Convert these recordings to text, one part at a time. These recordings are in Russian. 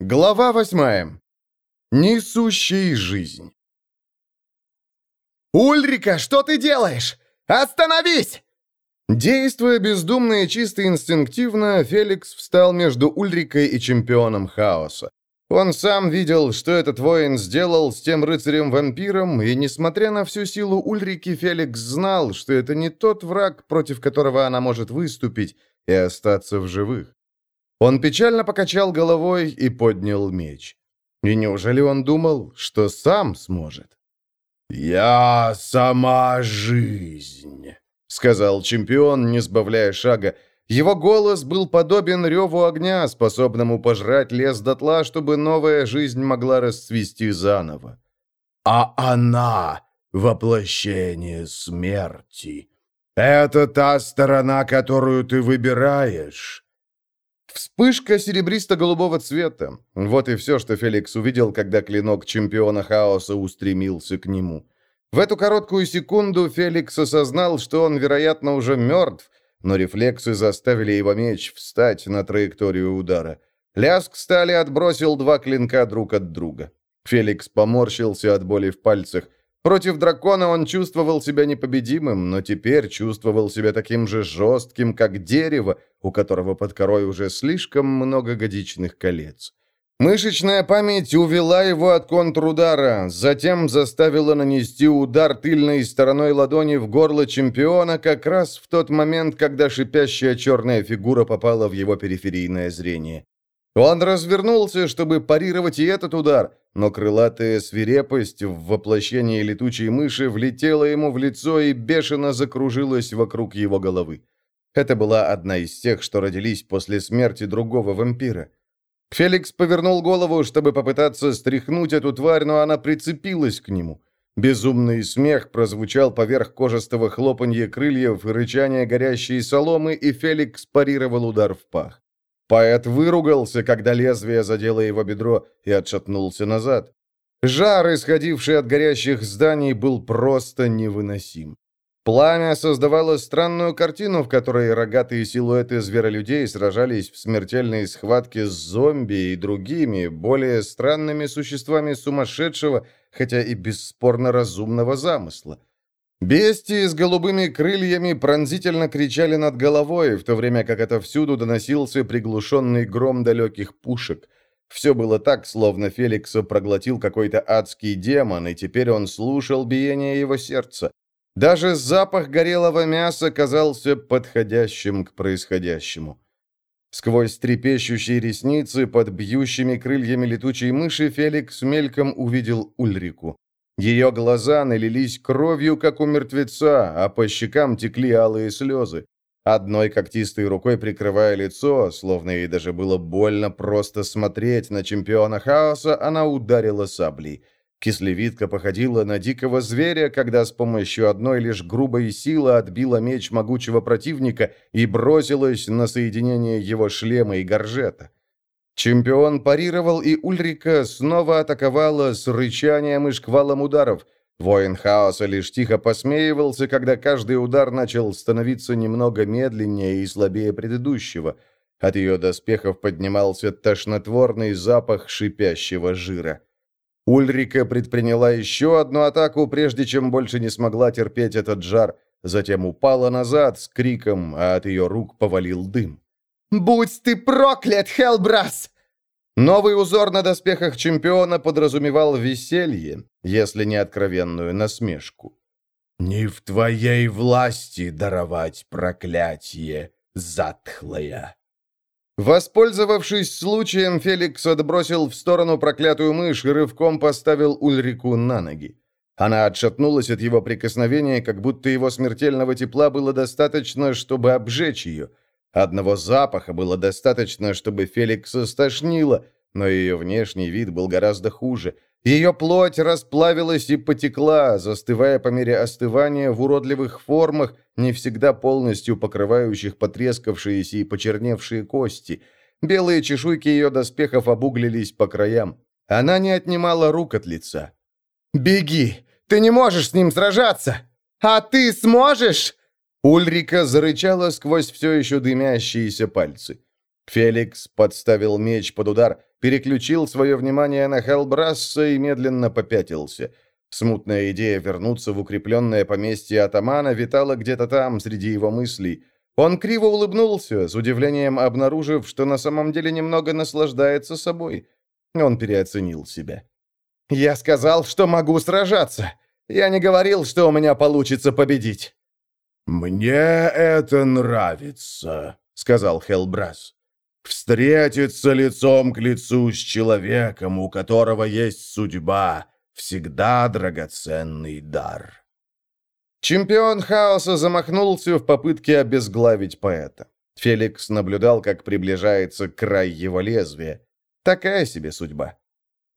Глава восьмая. Несущий жизнь. «Ульрика, что ты делаешь? Остановись!» Действуя бездумно и чисто инстинктивно, Феликс встал между Ульрикой и чемпионом хаоса. Он сам видел, что этот воин сделал с тем рыцарем-вампиром, и, несмотря на всю силу Ульрики, Феликс знал, что это не тот враг, против которого она может выступить и остаться в живых. Он печально покачал головой и поднял меч. И неужели он думал, что сам сможет? «Я сама жизнь», — сказал чемпион, не сбавляя шага. Его голос был подобен реву огня, способному пожрать лес дотла, чтобы новая жизнь могла расцвести заново. «А она — воплощение смерти. Это та сторона, которую ты выбираешь». Вспышка серебристо-голубого цвета. Вот и все, что Феликс увидел, когда клинок чемпиона хаоса устремился к нему. В эту короткую секунду Феликс осознал, что он, вероятно, уже мертв, но рефлексы заставили его меч встать на траекторию удара. Лязг стали отбросил два клинка друг от друга. Феликс поморщился от боли в пальцах. Против дракона он чувствовал себя непобедимым, но теперь чувствовал себя таким же жестким, как дерево, у которого под корой уже слишком много годичных колец. Мышечная память увела его от контрудара, затем заставила нанести удар тыльной стороной ладони в горло чемпиона как раз в тот момент, когда шипящая черная фигура попала в его периферийное зрение. Он развернулся, чтобы парировать и этот удар, но крылатая свирепость в воплощении летучей мыши влетела ему в лицо и бешено закружилась вокруг его головы. Это была одна из тех, что родились после смерти другого вампира. Феликс повернул голову, чтобы попытаться стряхнуть эту тварь, но она прицепилась к нему. Безумный смех прозвучал поверх кожистого хлопанья крыльев и рычания горящей соломы, и Феликс парировал удар в пах. Поэт выругался, когда лезвие задело его бедро, и отшатнулся назад. Жар, исходивший от горящих зданий, был просто невыносим. Пламя создавало странную картину, в которой рогатые силуэты зверолюдей сражались в смертельной схватке с зомби и другими, более странными существами сумасшедшего, хотя и бесспорно разумного замысла. Бестии с голубыми крыльями пронзительно кричали над головой, в то время как отовсюду доносился приглушенный гром далеких пушек. Все было так, словно Феликса проглотил какой-то адский демон, и теперь он слушал биение его сердца. Даже запах горелого мяса казался подходящим к происходящему. Сквозь трепещущие ресницы под бьющими крыльями летучей мыши Феликс мельком увидел Ульрику. Ее глаза налились кровью, как у мертвеца, а по щекам текли алые слезы. Одной когтистой рукой прикрывая лицо, словно ей даже было больно просто смотреть на чемпиона хаоса, она ударила саблей – Кислевидка походила на дикого зверя, когда с помощью одной лишь грубой силы отбила меч могучего противника и бросилась на соединение его шлема и горжета. Чемпион парировал, и Ульрика снова атаковала с рычанием и шквалом ударов. Воин хаоса лишь тихо посмеивался, когда каждый удар начал становиться немного медленнее и слабее предыдущего. От ее доспехов поднимался тошнотворный запах шипящего жира. Ульрика предприняла еще одну атаку, прежде чем больше не смогла терпеть этот жар, затем упала назад с криком, а от ее рук повалил дым. «Будь ты проклят, Хелбрас!» Новый узор на доспехах чемпиона подразумевал веселье, если не откровенную насмешку. «Не в твоей власти даровать проклятие, затхлое!» Воспользовавшись случаем, Феликс отбросил в сторону проклятую мышь и рывком поставил Ульрику на ноги. Она отшатнулась от его прикосновения, как будто его смертельного тепла было достаточно, чтобы обжечь ее. Одного запаха было достаточно, чтобы Феликса стошнило, но ее внешний вид был гораздо хуже – ее плоть расплавилась и потекла, застывая по мере остывания в уродливых формах, не всегда полностью покрывающих потрескавшиеся и почерневшие кости. Белые чешуйки ее доспехов обуглились по краям. Она не отнимала рук от лица. «Беги! Ты не можешь с ним сражаться! А ты сможешь?» Ульрика зарычала сквозь все еще дымящиеся пальцы. Феликс подставил меч под удар, переключил свое внимание на Хелбрасса и медленно попятился. Смутная идея вернуться в укрепленное поместье атамана витала где-то там, среди его мыслей. Он криво улыбнулся, с удивлением обнаружив, что на самом деле немного наслаждается собой. Он переоценил себя. «Я сказал, что могу сражаться. Я не говорил, что у меня получится победить». «Мне это нравится», — сказал Хелбрас. «Встретиться лицом к лицу с человеком, у которого есть судьба, всегда драгоценный дар». Чемпион хаоса замахнулся в попытке обезглавить поэта. Феликс наблюдал, как приближается край его лезвия. Такая себе судьба.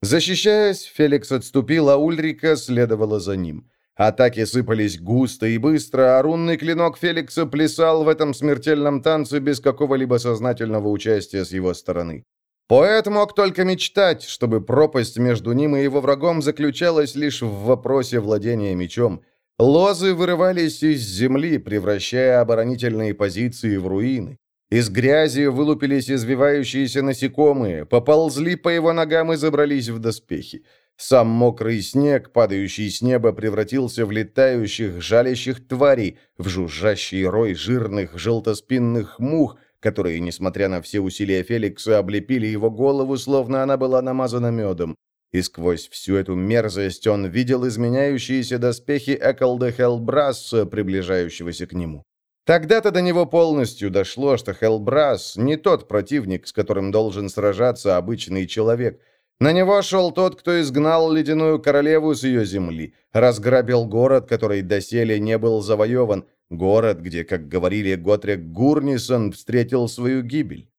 Защищаясь, Феликс отступил, а Ульрика следовала за ним. Атаки сыпались густо и быстро, а рунный клинок Феликса плясал в этом смертельном танце без какого-либо сознательного участия с его стороны. Поэт мог только мечтать, чтобы пропасть между ним и его врагом заключалась лишь в вопросе владения мечом. Лозы вырывались из земли, превращая оборонительные позиции в руины. Из грязи вылупились извивающиеся насекомые, поползли по его ногам и забрались в доспехи. Сам мокрый снег, падающий с неба, превратился в летающих, жалящих тварей, в жужжащий рой жирных, желтоспинных мух, которые, несмотря на все усилия Феликса, облепили его голову, словно она была намазана медом. И сквозь всю эту мерзость он видел изменяющиеся доспехи Эколда Хелбрасса, приближающегося к нему. Тогда-то до него полностью дошло, что Хелбрас не тот противник, с которым должен сражаться обычный человек. На него шел тот, кто изгнал ледяную королеву с ее земли, разграбил город, который доселе не был завоеван, город, где, как говорили Готрек Гурнисон, встретил свою гибель.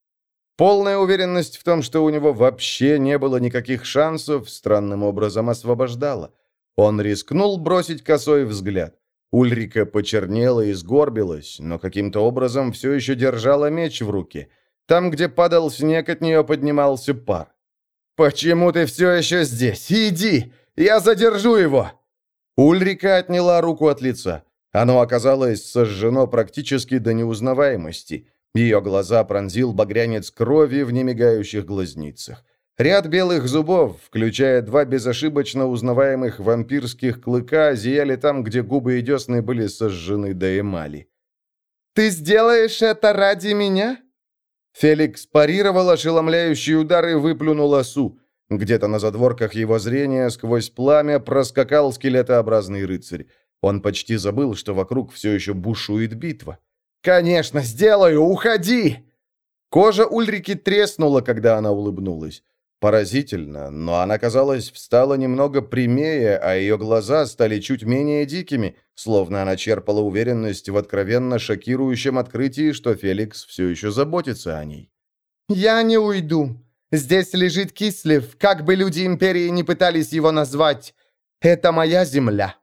Полная уверенность в том, что у него вообще не было никаких шансов, странным образом освобождала. Он рискнул бросить косой взгляд. Ульрика почернела и сгорбилась, но каким-то образом все еще держала меч в руке. Там, где падал снег, от нее поднимался пар. «Почему ты все еще здесь? Иди! Я задержу его!» Ульрика отняла руку от лица. Оно оказалось сожжено практически до неузнаваемости. Ее глаза пронзил багрянец крови в немигающих глазницах. Ряд белых зубов, включая два безошибочно узнаваемых вампирских клыка, зияли там, где губы и десны были сожжены до эмали. «Ты сделаешь это ради меня?» Феликс парировал ошеломляющий удар и выплюнул осу. Где-то на задворках его зрения сквозь пламя проскакал скелетообразный рыцарь. Он почти забыл, что вокруг все еще бушует битва. «Конечно, сделаю! Уходи!» Кожа Ульрики треснула, когда она улыбнулась. Поразительно, но она, казалось, встала немного прямее, а ее глаза стали чуть менее дикими, словно она черпала уверенность в откровенно шокирующем открытии, что Феликс все еще заботится о ней. «Я не уйду. Здесь лежит Кислев, как бы люди Империи не пытались его назвать. Это моя земля».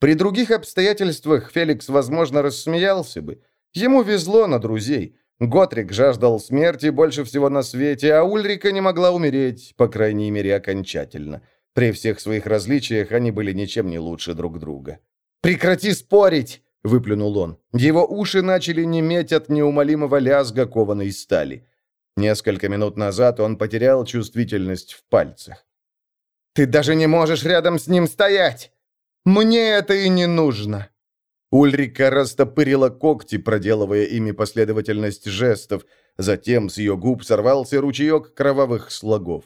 При других обстоятельствах Феликс, возможно, рассмеялся бы. Ему везло на друзей. Готрик жаждал смерти больше всего на свете, а Ульрика не могла умереть, по крайней мере, окончательно. При всех своих различиях они были ничем не лучше друг друга. «Прекрати спорить!» — выплюнул он. Его уши начали неметь от неумолимого лязга кованой стали. Несколько минут назад он потерял чувствительность в пальцах. «Ты даже не можешь рядом с ним стоять! Мне это и не нужно!» Ульрика растопырила когти, проделывая ими последовательность жестов. Затем с ее губ сорвался ручеек кровавых слогов.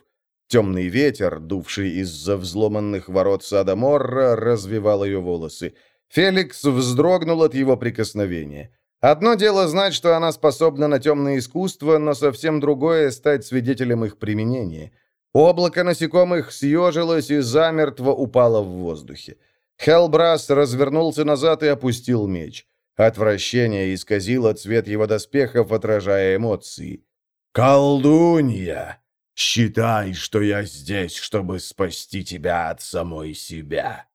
Темный ветер, дувший из-за взломанных ворот сада Морра, развивал ее волосы. Феликс вздрогнул от его прикосновения. Одно дело знать, что она способна на темное искусство, но совсем другое — стать свидетелем их применения. Облако насекомых съежилось и замертво упало в воздухе. Хелбрас развернулся назад и опустил меч. Отвращение исказило цвет его доспехов, отражая эмоции. «Колдунья! Считай, что я здесь, чтобы спасти тебя от самой себя!»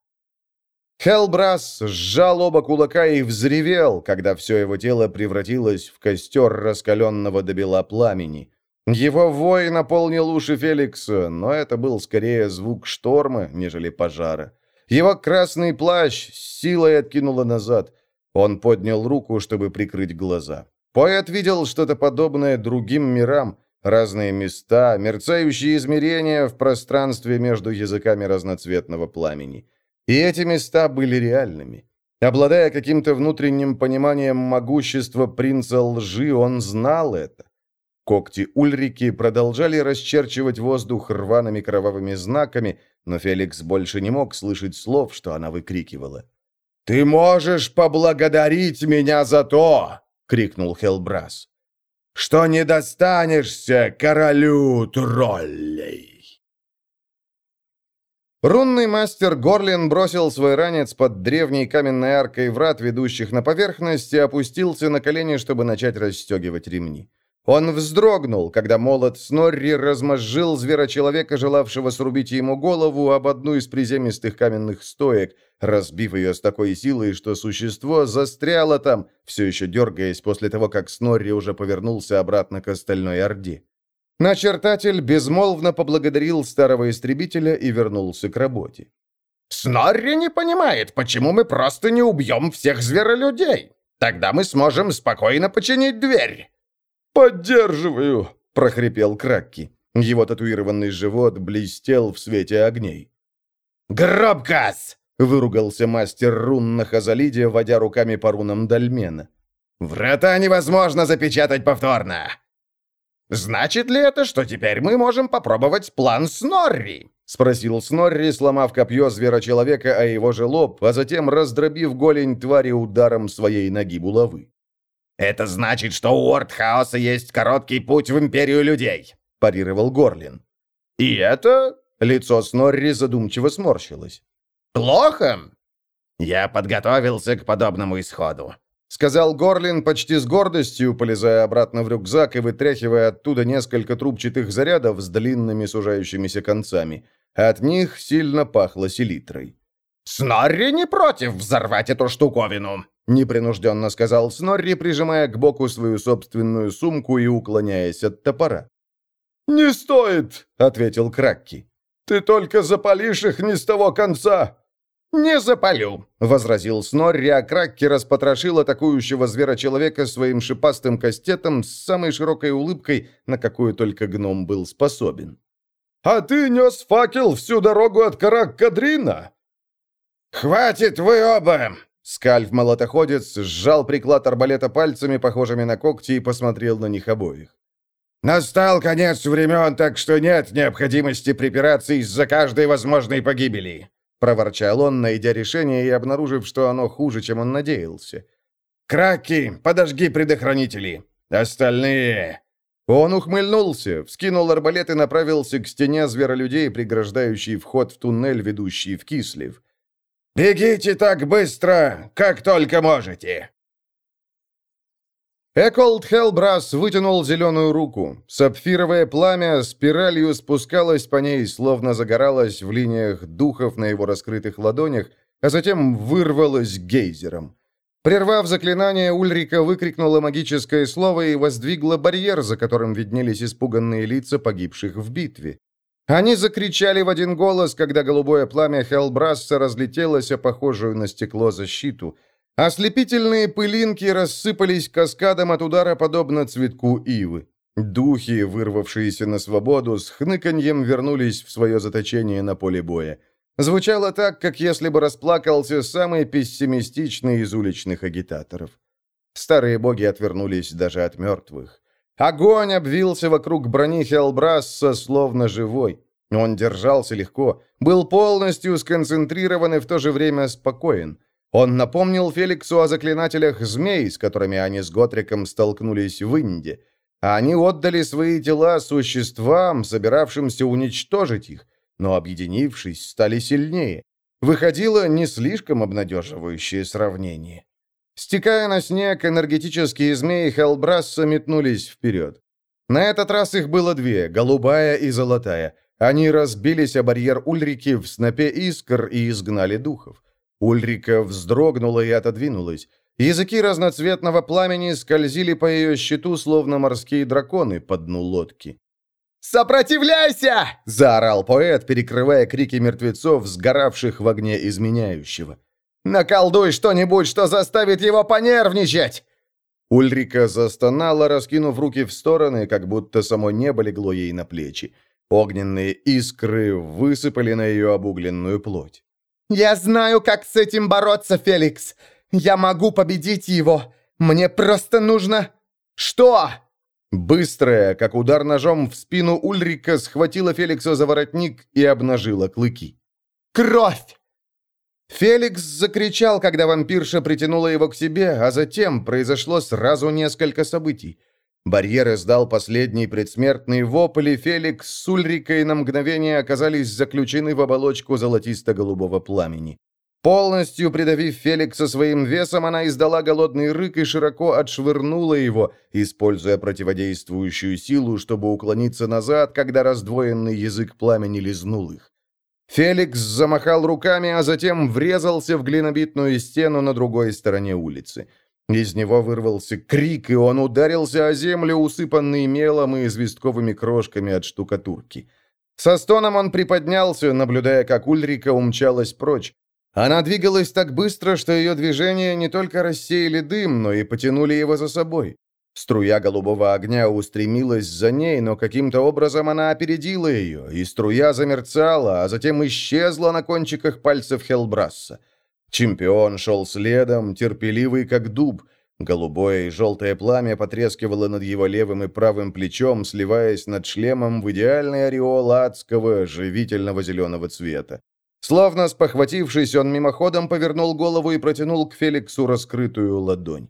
Хелбрас сжал оба кулака и взревел, когда все его тело превратилось в костер раскаленного до бела пламени. Его вой наполнил уши Феликса, но это был скорее звук шторма, нежели пожара. Его красный плащ с силой откинуло назад. Он поднял руку, чтобы прикрыть глаза. Поэт видел что-то подобное другим мирам, разные места, мерцающие измерения в пространстве между языками разноцветного пламени. И эти места были реальными. Обладая каким-то внутренним пониманием могущества принца лжи, он знал это. Когти Ульрики продолжали расчерчивать воздух рваными кровавыми знаками, но Феликс больше не мог слышать слов, что она выкрикивала. «Ты можешь поблагодарить меня за то!» — крикнул Хелбрас. «Что не достанешься королю троллей!» Рунный мастер Горлин бросил свой ранец под древней каменной аркой врат, ведущих на поверхность, и опустился на колени, чтобы начать расстегивать ремни. Он вздрогнул, когда молот Снорри размозжил зверочеловека, желавшего срубить ему голову об одну из приземистых каменных стоек, разбив ее с такой силой, что существо застряло там, все еще дергаясь после того, как Снорри уже повернулся обратно к остальной орде. Начертатель безмолвно поблагодарил старого истребителя и вернулся к работе. «Снорри не понимает, почему мы просто не убьем всех зверолюдей. Тогда мы сможем спокойно починить дверь». «Поддерживаю!» — прохрипел Кракки. Его татуированный живот блестел в свете огней. «Гробкас!» — выругался мастер рун на Хазалиде, водя руками по рунам Дальмена. «Врата невозможно запечатать повторно!» «Значит ли это, что теперь мы можем попробовать план Снорри?» — спросил Снорри, сломав копье зверочеловека о его же лоб, а затем раздробив голень твари ударом своей ноги булавы. «Это значит, что у Орд Хаоса есть короткий путь в Империю людей», — парировал Горлин. «И это...» — лицо Снорри задумчиво сморщилось. «Плохо?» «Я подготовился к подобному исходу», — сказал Горлин почти с гордостью, полезая обратно в рюкзак и вытряхивая оттуда несколько трубчатых зарядов с длинными сужающимися концами. От них сильно пахло селитрой. «Снорри не против взорвать эту штуковину», непринужденно сказал Снорри, прижимая к боку свою собственную сумку и уклоняясь от топора. «Не стоит», — ответил Кракки. «Ты только запалишь их не с того конца». «Не запалю», — возразил Снорри, а Кракки распотрошил атакующего зверочеловека своим шипастым кастетом с самой широкой улыбкой, на какую только гном был способен. «А ты нес факел всю дорогу от Карак-Кадрина?» «Хватит вы оба!» Скальф-молотоходец сжал приклад арбалета пальцами, похожими на когти, и посмотрел на них обоих. «Настал конец времен, так что нет необходимости припираться из-за каждой возможной погибели», проворчал он, найдя решение и обнаружив, что оно хуже, чем он надеялся. «Краки, подожги предохранители! Остальные...» Он ухмыльнулся, вскинул арбалет и направился к стене зверолюдей, преграждающей вход в туннель, ведущий в Кислив. «Бегите так быстро, как только можете!» Эколд Хелбрас вытянул зеленую руку. Сапфировое пламя спиралью спускалось по ней, словно загоралось в линиях духов на его раскрытых ладонях, а затем вырвалось гейзером. Прервав заклинание, Ульрика выкрикнула магическое слово и воздвигла барьер, за которым виднелись испуганные лица погибших в битве. Они закричали в один голос, когда голубое пламя Хелбрасса разлетелось о похожую на стекло защиту. Ослепительные пылинки рассыпались каскадом от удара, подобно цветку ивы. Духи, вырвавшиеся на свободу, с хныканьем вернулись в свое заточение на поле боя. Звучало так, как если бы расплакался самый пессимистичный из уличных агитаторов. Старые боги отвернулись даже от мертвых. Огонь обвился вокруг брони Хелбрасса, словно живой. Он держался легко, был полностью сконцентрирован и в то же время спокоен. Он напомнил Феликсу о заклинателях змей, с которыми они с Готриком столкнулись в Инде. Они отдали свои тела существам, собиравшимся уничтожить их, но, объединившись, стали сильнее. Выходило не слишком обнадеживающее сравнение. Стекая на снег, энергетические змеи Хелбрасса метнулись вперед. На этот раз их было две, голубая и золотая. Они разбились о барьер Ульрики в снопе искр и изгнали духов. Ульрика вздрогнула и отодвинулась. Языки разноцветного пламени скользили по ее щиту, словно морские драконы по дну лодки. «Сопротивляйся!» — заорал поэт, перекрывая крики мертвецов, сгоравших в огне изменяющего. Наколдуй что-нибудь, что заставит его понервничать!» Ульрика застонала, раскинув руки в стороны, как будто само небо легло ей на плечи. Огненные искры высыпали на ее обугленную плоть. «Я знаю, как с этим бороться, Феликс! Я могу победить его! Мне просто нужно... Что?» Быстрая, как удар ножом в спину Ульрика, схватила Феликса за воротник и обнажила клыки. «Кровь!» Феликс закричал, когда вампирша притянула его к себе, а затем произошло сразу несколько событий. Барьер издал последний предсмертный вопль, и Феликс с Ульрикой на мгновение оказались заключены в оболочку золотисто-голубого пламени. Полностью придавив Феликса своим весом, она издала голодный рык и широко отшвырнула его, используя противодействующую силу, чтобы уклониться назад, когда раздвоенный язык пламени лизнул их. Феликс замахал руками, а затем врезался в глинобитную стену на другой стороне улицы. Из него вырвался крик, и он ударился о землю, усыпанный мелом и известковыми крошками от штукатурки. Со стоном он приподнялся, наблюдая, как Ульрика умчалась прочь. Она двигалась так быстро, что ее движения не только рассеяли дым, но и потянули его за собой. Струя голубого огня устремилась за ней, но каким-то образом она опередила ее, и струя замерцала, а затем исчезла на кончиках пальцев Хелбрасса. Чемпион шел следом, терпеливый как дуб. Голубое и желтое пламя потрескивало над его левым и правым плечом, сливаясь над шлемом в идеальный ореол адского, живительного зеленого цвета. Словно спохватившись, он мимоходом повернул голову и протянул к Феликсу раскрытую ладонь.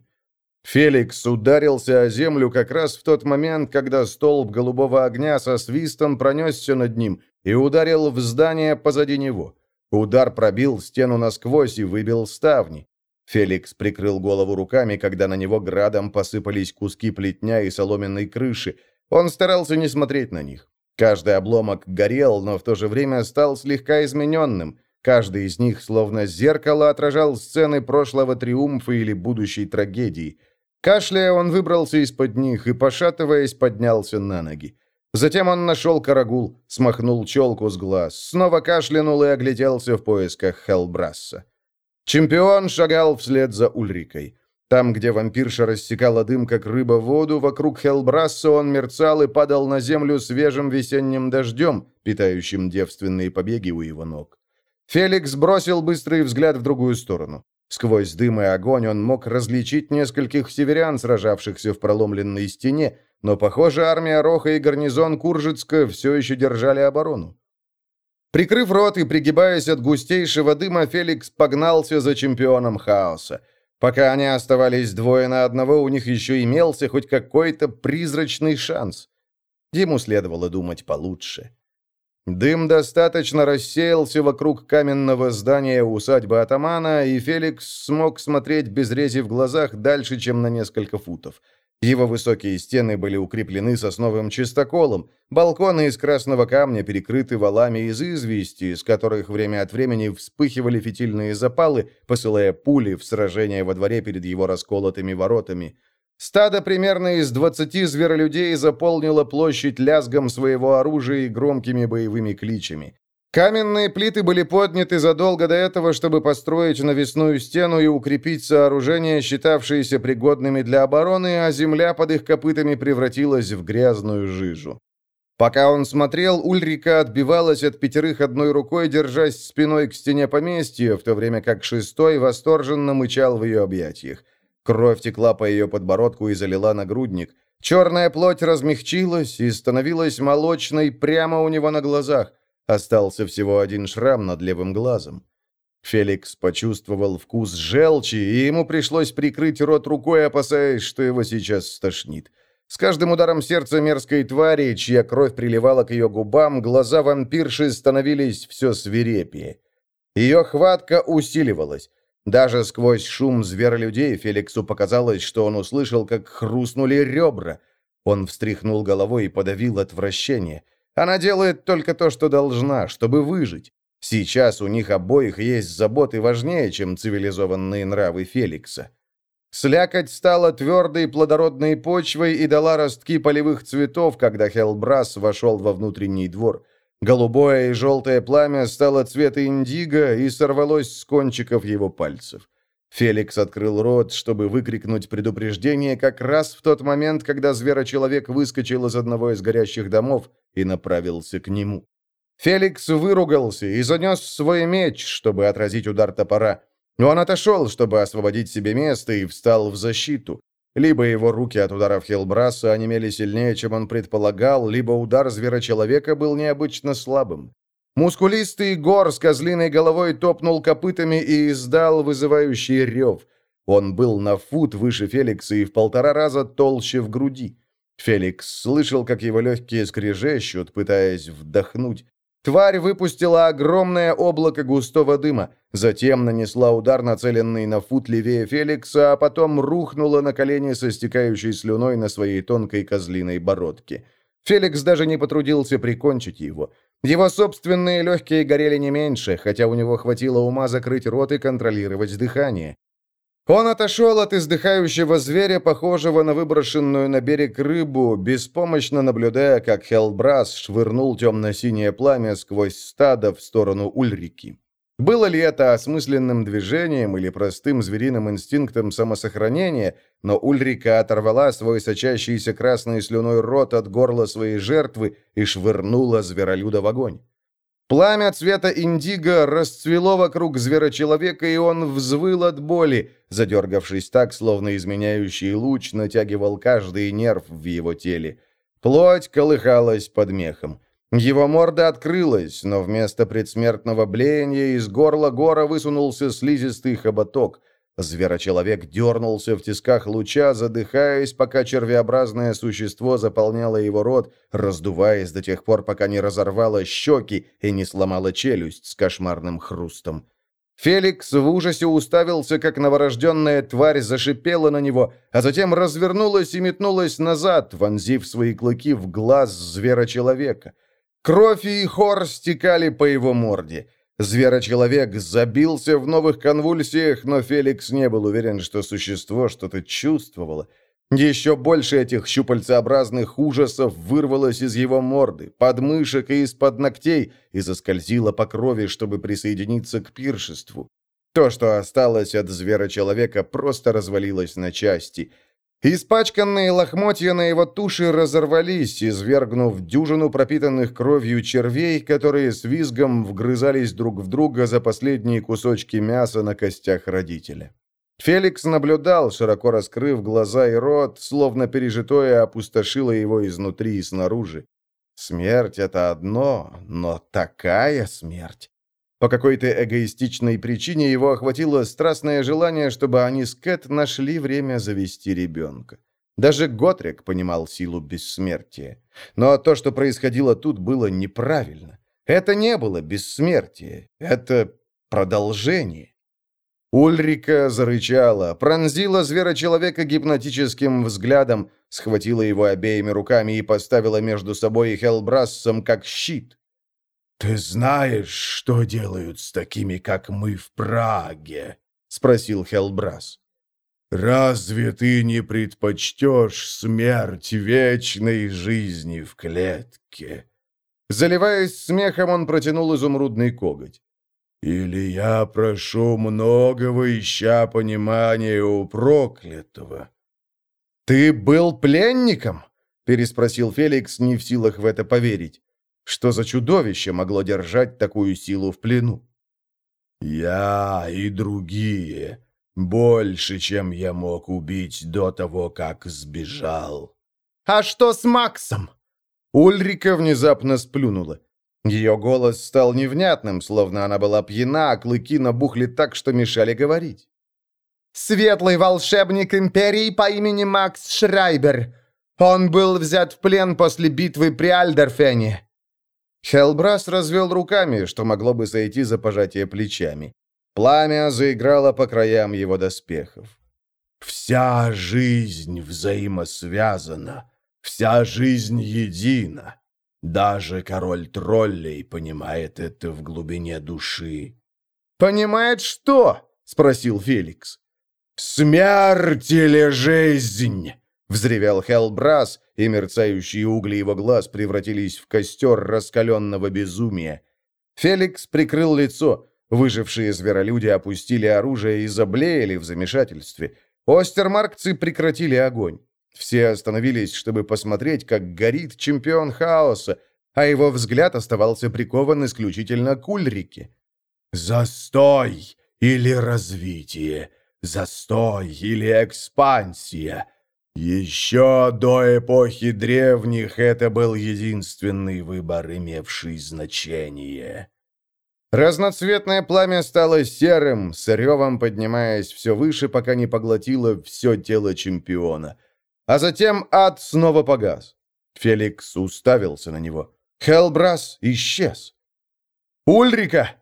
Феликс ударился о землю как раз в тот момент, когда столб голубого огня со свистом пронесся над ним и ударил в здание позади него. Удар пробил стену насквозь и выбил ставни. Феликс прикрыл голову руками, когда на него градом посыпались куски плетня и соломенной крыши. Он старался не смотреть на них. Каждый обломок горел, но в то же время стал слегка измененным. Каждый из них, словно зеркало, отражал сцены прошлого триумфа или будущей трагедии. Кашляя, он выбрался из-под них и, пошатываясь, поднялся на ноги. Затем он нашел карагул, смахнул челку с глаз, снова кашлянул и огляделся в поисках Хелбрасса. Чемпион шагал вслед за Ульрикой. Там, где вампирша рассекала дым, как рыба воду, вокруг Хелбрасса он мерцал и падал на землю свежим весенним дождем, питающим девственные побеги у его ног. Феликс бросил быстрый взгляд в другую сторону. Сквозь дым и огонь он мог различить нескольких северян, сражавшихся в проломленной стене, но, похоже, армия Роха и гарнизон Куржицка все еще держали оборону. Прикрыв рот и пригибаясь от густейшего дыма, Феликс погнался за чемпионом хаоса. Пока они оставались двое на одного, у них еще имелся хоть какой-то призрачный шанс. Ему следовало думать получше. Дым достаточно рассеялся вокруг каменного здания усадьбы атамана, и Феликс смог смотреть без рези в глазах дальше, чем на несколько футов. Его высокие стены были укреплены сосновым чистоколом, балконы из красного камня перекрыты валами из извести, из которых время от времени вспыхивали фитильные запалы, посылая пули в сражение во дворе перед его расколотыми воротами. Стадо примерно из двадцати зверолюдей заполнило площадь лязгом своего оружия и громкими боевыми кличами. Каменные плиты были подняты задолго до этого, чтобы построить навесную стену и укрепить сооружения, считавшиеся пригодными для обороны, а земля под их копытами превратилась в грязную жижу. Пока он смотрел, Ульрика отбивалась от пятерых одной рукой, держась спиной к стене поместья, в то время как шестой восторженно мычал в ее объятиях. Кровь текла по ее подбородку и залила нагрудник. Черная плоть размягчилась и становилась молочной прямо у него на глазах. Остался всего один шрам над левым глазом. Феликс почувствовал вкус желчи, и ему пришлось прикрыть рот рукой, опасаясь, что его сейчас стошнит. С каждым ударом сердца мерзкой твари, чья кровь приливала к ее губам, глаза вампирши становились все свирепее. Ее хватка усиливалась. Даже сквозь шум зверолюдей Феликсу показалось, что он услышал, как хрустнули ребра. Он встряхнул головой и подавил отвращение. Она делает только то, что должна, чтобы выжить. Сейчас у них обоих есть заботы важнее, чем цивилизованные нравы Феликса. Слякоть стала твердой плодородной почвой и дала ростки полевых цветов, когда Хелбрас вошел во внутренний двор. Голубое и желтое пламя стало цвета индиго и сорвалось с кончиков его пальцев. Феликс открыл рот, чтобы выкрикнуть предупреждение как раз в тот момент, когда зверочеловек выскочил из одного из горящих домов и направился к нему. Феликс выругался и занес свой меч, чтобы отразить удар топора. Он отошел, чтобы освободить себе место, и встал в защиту. Либо его руки от ударов Хелбраса онемели сильнее, чем он предполагал, либо удар зверочеловека был необычно слабым. Мускулистый гор с козлиной головой топнул копытами и издал вызывающий рев. Он был на фут выше Феликса и в полтора раза толще в груди. Феликс слышал, как его легкие скрежещут, пытаясь вдохнуть. Тварь выпустила огромное облако густого дыма, затем нанесла удар, нацеленный на фут левее Феликса, а потом рухнула на колени со стекающей слюной на своей тонкой козлиной бородке. Феликс даже не потрудился прикончить его. Его собственные легкие горели не меньше, хотя у него хватило ума закрыть рот и контролировать дыхание. Он отошел от издыхающего зверя, похожего на выброшенную на берег рыбу, беспомощно наблюдая, как Хелбрас швырнул темно-синее пламя сквозь стадо в сторону Ульрики. Было ли это осмысленным движением или простым звериным инстинктом самосохранения, но Ульрика оторвала свой сочащийся красной слюной рот от горла своей жертвы и швырнула зверолюда в огонь. Пламя цвета индиго расцвело вокруг зверочеловека, и он взвыл от боли, задергавшись так, словно изменяющий луч натягивал каждый нерв в его теле. Плоть колыхалась под мехом. Его морда открылась, но вместо предсмертного блеяния из горла гора высунулся слизистый хоботок. Зверочеловек дернулся в тисках луча, задыхаясь, пока червеобразное существо заполняло его рот, раздуваясь до тех пор, пока не разорвало щеки и не сломало челюсть с кошмарным хрустом. Феликс в ужасе уставился, как новорожденная тварь зашипела на него, а затем развернулась и метнулась назад, вонзив свои клыки в глаз зверочеловека. Кровь и хор стекали по его морде. Зверочеловек забился в новых конвульсиях, но Феликс не был уверен, что существо что-то чувствовало. Еще больше этих щупальцеобразных ужасов вырвалось из его морды, подмышек и из-под ногтей и заскользило по крови, чтобы присоединиться к пиршеству. То, что осталось от зверочеловека, просто развалилось на части – Испачканные лохмотья на его туше разорвались, извергнув дюжину пропитанных кровью червей, которые с визгом вгрызались друг в друга за последние кусочки мяса на костях родителя. Феликс наблюдал, широко раскрыв глаза и рот, словно пережитое опустошило его изнутри и снаружи. Смерть — это одно, но такая смерть. По какой-то эгоистичной причине его охватило страстное желание, чтобы они с Кэт нашли время завести ребенка. Даже Готрик понимал силу бессмертия. Но то, что происходило тут, было неправильно. Это не было бессмертие. Это продолжение. Ульрика зарычала, пронзила зверочеловека гипнотическим взглядом, схватила его обеими руками и поставила между собой и Хелбрассом как щит. «Ты знаешь, что делают с такими, как мы в Праге?» — спросил Хелбрас. «Разве ты не предпочтешь смерть вечной жизни в клетке?» Заливаясь смехом, он протянул изумрудный коготь. «Или я прошу многого, ища понимания у проклятого?» «Ты был пленником?» — переспросил Феликс, не в силах в это поверить. Что за чудовище могло держать такую силу в плену? «Я и другие. Больше, чем я мог убить до того, как сбежал». «А что с Максом?» Ульрика внезапно сплюнула. Ее голос стал невнятным, словно она была пьяна, а клыки набухли так, что мешали говорить. «Светлый волшебник Империи по имени Макс Шрайбер. Он был взят в плен после битвы при Альдерфене. Хелбрас развел руками, что могло бы сойти за пожатие плечами. Пламя заиграло по краям его доспехов. «Вся жизнь взаимосвязана, вся жизнь едина. Даже король троллей понимает это в глубине души». «Понимает что?» — спросил Феликс. «Смерть или жизнь?» Взревел Хелбрас, и мерцающие угли его глаз превратились в костер раскаленного безумия. Феликс прикрыл лицо. Выжившие зверолюди опустили оружие и заблеяли в замешательстве. Остермаркцы прекратили огонь. Все остановились, чтобы посмотреть, как горит чемпион хаоса, а его взгляд оставался прикован исключительно к Ульрике. «Застой или развитие, застой или экспансия. Еще до эпохи древних это был единственный выбор, имевший значение». Разноцветное пламя стало серым, с ревом поднимаясь все выше, пока не поглотило все тело чемпиона. А затем ад снова погас. Феликс уставился на него. Хелбрас исчез. «Ульрика!»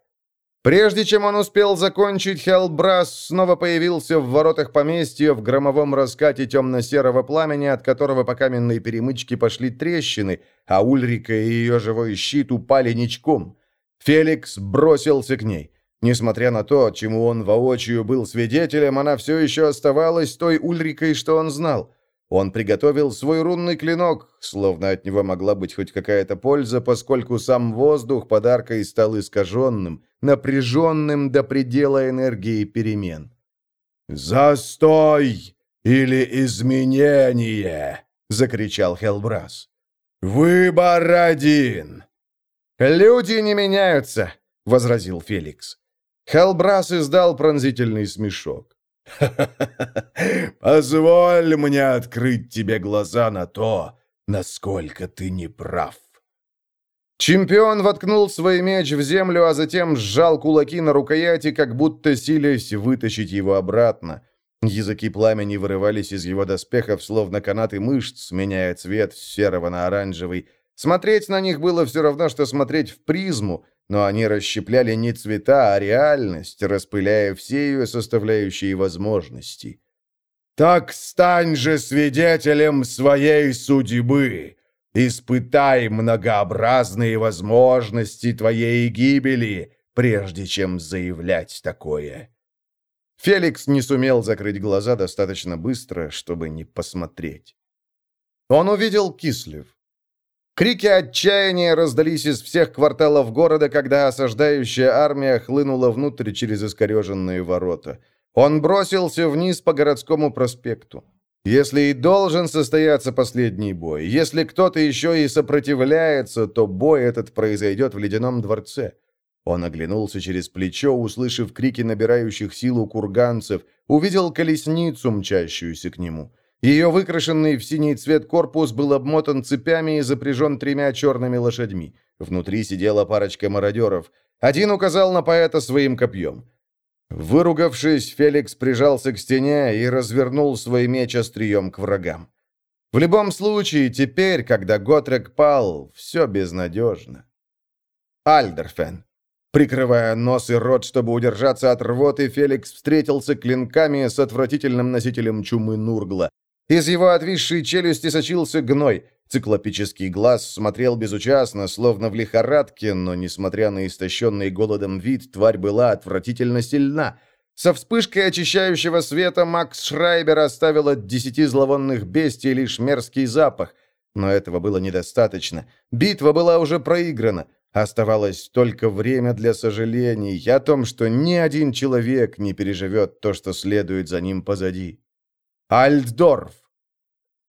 Прежде чем он успел закончить, Хелбрас снова появился в воротах поместья в громовом раскате темно-серого пламени, от которого по каменной перемычке пошли трещины, а Ульрика и ее живой щит упали ничком. Феликс бросился к ней. Несмотря на то, чему он воочию был свидетелем, она все еще оставалась той Ульрикой, что он знал. Он приготовил свой рунный клинок, словно от него могла быть хоть какая-то польза, поскольку сам воздух подаркой стал искаженным, напряженным до предела энергии перемен. «Застой или изменение!» — закричал Хелбрас. «Выбор один!» «Люди не меняются», — возразил Феликс. Хелбрас издал пронзительный смешок. Позволь мне открыть тебе глаза на то, насколько ты не прав». Чемпион воткнул свой меч в землю, а затем сжал кулаки на рукояти, как будто силясь вытащить его обратно. Языки пламени вырывались из его доспехов, словно канаты мышц, меняя цвет с серого на оранжевый. Смотреть на них было все равно, что смотреть в призму, но они расщепляли не цвета, а реальность, распыляя все ее составляющие возможности. «Так стань же свидетелем своей судьбы! Испытай многообразные возможности твоей гибели, прежде чем заявлять такое!» Феликс не сумел закрыть глаза достаточно быстро, чтобы не посмотреть. Он увидел Кислев. Крики отчаяния раздались из всех кварталов города, когда осаждающая армия хлынула внутрь через искореженные ворота. Он бросился вниз по городскому проспекту. Если и должен состояться последний бой, если кто-то еще и сопротивляется, то бой этот произойдет в ледяном дворце. Он оглянулся через плечо, услышав крики набирающих силу курганцев, увидел колесницу, мчащуюся к нему. Ее выкрашенный в синий цвет корпус был обмотан цепями и запряжен тремя черными лошадьми. Внутри сидела парочка мародеров. Один указал на поэта своим копьем. Выругавшись, Феликс прижался к стене и развернул свой меч острием к врагам. В любом случае, теперь, когда Готрек пал, все безнадежно. Альдерфен. Прикрывая нос и рот, чтобы удержаться от рвоты, Феликс встретился клинками с отвратительным носителем чумы Нургла. Из его отвисшей челюсти сочился гной. Циклопический глаз смотрел безучастно, словно в лихорадке, но, несмотря на истощенный голодом вид, тварь была отвратительно сильна. Со вспышкой очищающего света Макс Шрайбер оставил от десяти зловонных бестий лишь мерзкий запах. Но этого было недостаточно. Битва была уже проиграна. Оставалось только время для сожалений о том, что ни один человек не переживет то, что следует за ним позади. Альтдорф.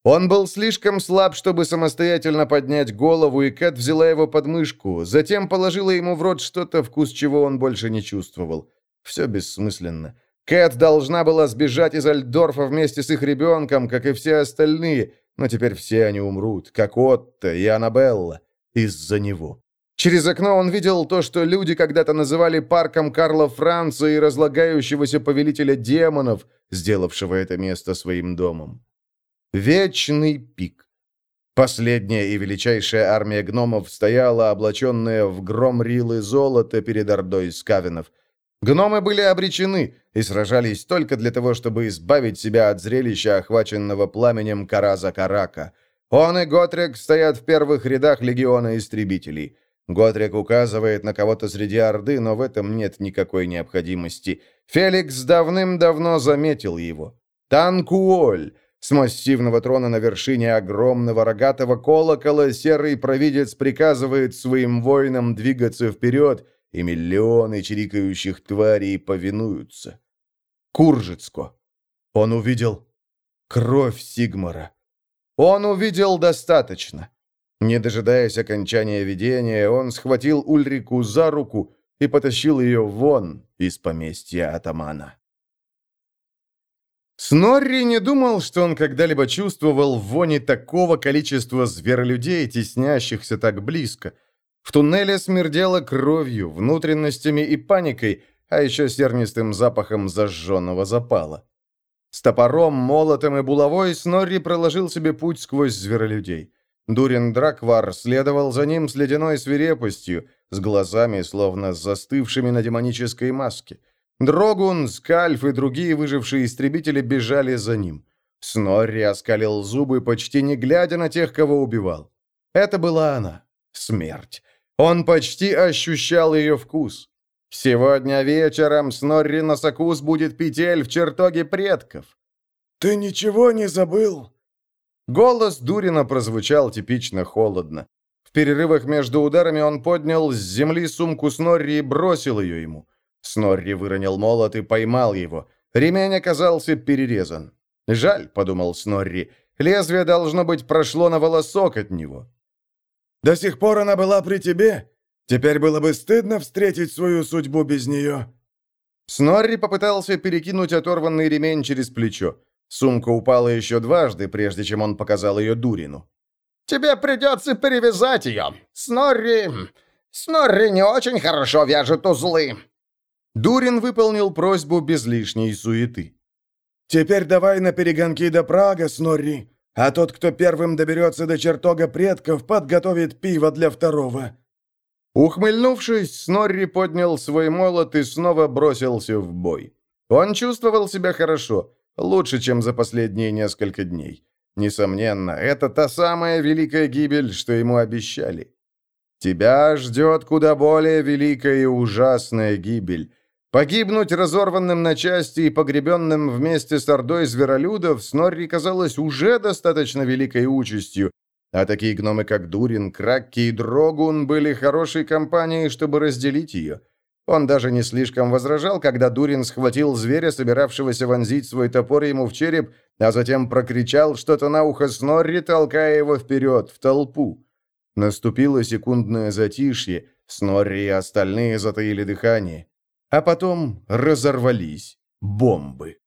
Он был слишком слаб, чтобы самостоятельно поднять голову, и Кэт взяла его под мышку, затем положила ему в рот что-то, вкус чего он больше не чувствовал. Все бессмысленно. Кэт должна была сбежать из Альтдорфа вместе с их ребенком, как и все остальные, но теперь все они умрут, как Отто и Аннабелла, из-за него. Через окно он видел то, что люди когда-то называли парком Карла Франца и разлагающегося повелителя демонов, сделавшего это место своим домом. Вечный пик. Последняя и величайшая армия гномов стояла, облаченная в гром рилы золота перед ордой скавинов. Гномы были обречены и сражались только для того, чтобы избавить себя от зрелища, охваченного пламенем Караза Карака. Он и Готрек стоят в первых рядах легиона истребителей. Готрик указывает на кого-то среди Орды, но в этом нет никакой необходимости. Феликс давным-давно заметил его. Танкуоль. С массивного трона на вершине огромного рогатого колокола серый провидец приказывает своим воинам двигаться вперед, и миллионы чирикающих тварей повинуются. Куржицко. Он увидел кровь Сигмара. Он увидел достаточно. Не дожидаясь окончания видения, он схватил Ульрику за руку и потащил ее вон из поместья атамана. Снорри не думал, что он когда-либо чувствовал в воне такого количества зверолюдей, теснящихся так близко. В туннеле смердело кровью, внутренностями и паникой, а еще сернистым запахом зажженного запала. С топором, молотом и булавой Снорри проложил себе путь сквозь зверолюдей. Дурин Драквар следовал за ним с ледяной свирепостью, с глазами, словно застывшими на демонической маске. Дрогун, Скальф и другие выжившие истребители бежали за ним. Снорри оскалил зубы, почти не глядя на тех, кого убивал. Это была она. Смерть. Он почти ощущал ее вкус. Сегодня вечером Снорри Носокус будет петель в чертоге предков. «Ты ничего не забыл?» Голос Дурина прозвучал типично холодно. В перерывах между ударами он поднял с земли сумку Снорри и бросил ее ему. Снорри выронил молот и поймал его. Ремень оказался перерезан. «Жаль», — подумал Снорри, — «лезвие, должно быть, прошло на волосок от него». «До сих пор она была при тебе? Теперь было бы стыдно встретить свою судьбу без нее». Снорри попытался перекинуть оторванный ремень через плечо. Сумка упала еще дважды, прежде чем он показал ее Дурину. «Тебе придется перевязать ее. Снорри... Снорри не очень хорошо вяжет узлы». Дурин выполнил просьбу без лишней суеты. «Теперь давай на перегонки до Прага, Снорри, а тот, кто первым доберется до чертога предков, подготовит пиво для второго». Ухмыльнувшись, Снорри поднял свой молот и снова бросился в бой. Он чувствовал себя хорошо, лучше, чем за последние несколько дней. Несомненно, это та самая великая гибель, что ему обещали. Тебя ждет куда более великая и ужасная гибель. Погибнуть разорванным на части и погребенным вместе с ордой зверолюдов Снорри казалось уже достаточно великой участью, а такие гномы, как Дурин, Кракки и Дрогун, были хорошей компанией, чтобы разделить ее. Он даже не слишком возражал, когда Дурин схватил зверя, собиравшегося вонзить свой топор ему в череп, а затем прокричал что-то на ухо Снорри, толкая его вперед, в толпу. Наступило секундное затишье, Снорри и остальные затаили дыхание. А потом разорвались бомбы.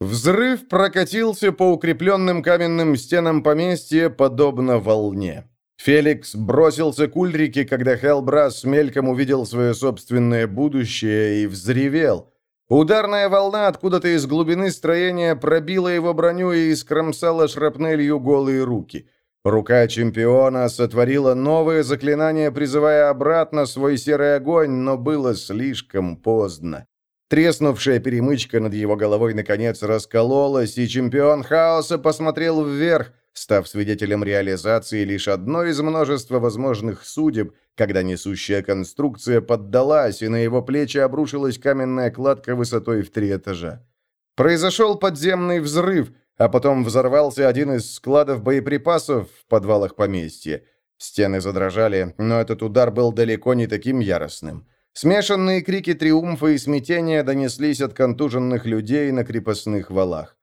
Взрыв прокатился по укрепленным каменным стенам поместья, подобно волне. Феликс бросился к Ульрике, когда Хелбрас мельком увидел свое собственное будущее и взревел. Ударная волна откуда-то из глубины строения пробила его броню и искромсала шрапнелью голые руки. Рука чемпиона сотворила новое заклинание, призывая обратно свой серый огонь, но было слишком поздно. Треснувшая перемычка над его головой наконец раскололась, и чемпион хаоса посмотрел вверх, став свидетелем реализации лишь одной из множества возможных судеб, когда несущая конструкция поддалась, и на его плечи обрушилась каменная кладка высотой в три этажа. Произошел подземный взрыв, а потом взорвался один из складов боеприпасов в подвалах поместья. Стены задрожали, но этот удар был далеко не таким яростным. Смешанные крики триумфа и смятения донеслись от контуженных людей на крепостных валах.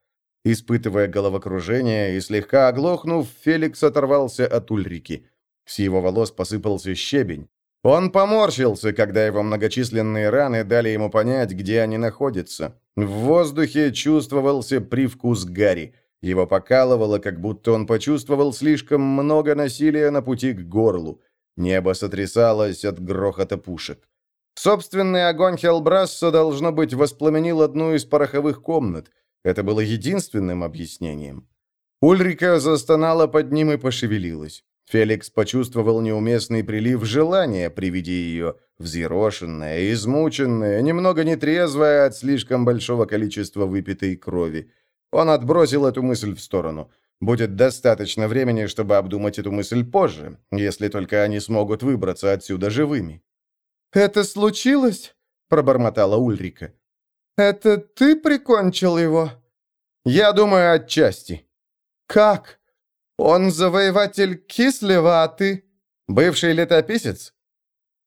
Испытывая головокружение и слегка оглохнув, Феликс оторвался от Ульрики. С его волос посыпался щебень. Он поморщился, когда его многочисленные раны дали ему понять, где они находятся. В воздухе чувствовался привкус гари. Его покалывало, как будто он почувствовал слишком много насилия на пути к горлу. Небо сотрясалось от грохота пушек. Собственный огонь Хелбрасса, должно быть, воспламенил одну из пороховых комнат – это было единственным объяснением. Ульрика застонала под ним и пошевелилась. Феликс почувствовал неуместный прилив желания при виде ее, взъерошенная, измученная, немного нетрезвая от слишком большого количества выпитой крови. Он отбросил эту мысль в сторону. Будет достаточно времени, чтобы обдумать эту мысль позже, если только они смогут выбраться отсюда живыми. «Это случилось?» – пробормотала Ульрика. «Это ты прикончил его?» «Я думаю, отчасти». «Как? Он завоеватель Кислева, а ты...» «Бывший летописец?»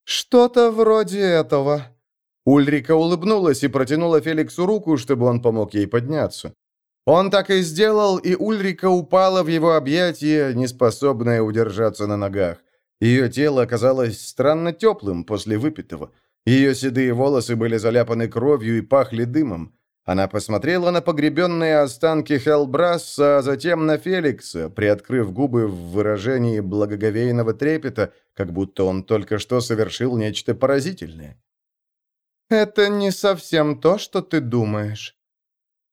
«Что-то вроде этого». Ульрика улыбнулась и протянула Феликсу руку, чтобы он помог ей подняться. Он так и сделал, и Ульрика упала в его объятия, неспособная удержаться на ногах. Ее тело оказалось странно теплым после выпитого. Ее седые волосы были заляпаны кровью и пахли дымом. Она посмотрела на погребенные останки Хелбрасса, а затем на Феликса, приоткрыв губы в выражении благоговейного трепета, как будто он только что совершил нечто поразительное. «Это не совсем то, что ты думаешь».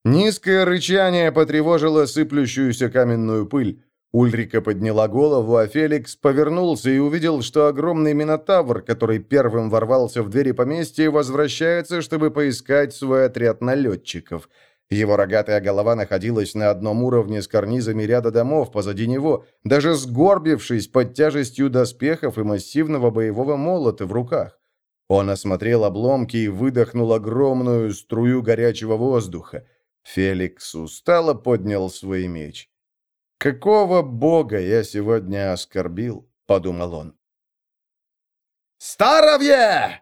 Низкое рычание потревожило сыплющуюся каменную пыль. Ульрика подняла голову, а Феликс повернулся и увидел, что огромный минотавр, который первым ворвался в двери поместья, возвращается, чтобы поискать свой отряд налетчиков. Его рогатая голова находилась на одном уровне с карнизами ряда домов позади него, даже сгорбившись под тяжестью доспехов и массивного боевого молота в руках. Он осмотрел обломки и выдохнул огромную струю горячего воздуха. Феликс устало поднял свой меч. «Какого бога я сегодня оскорбил?» — подумал он. «Старовье!»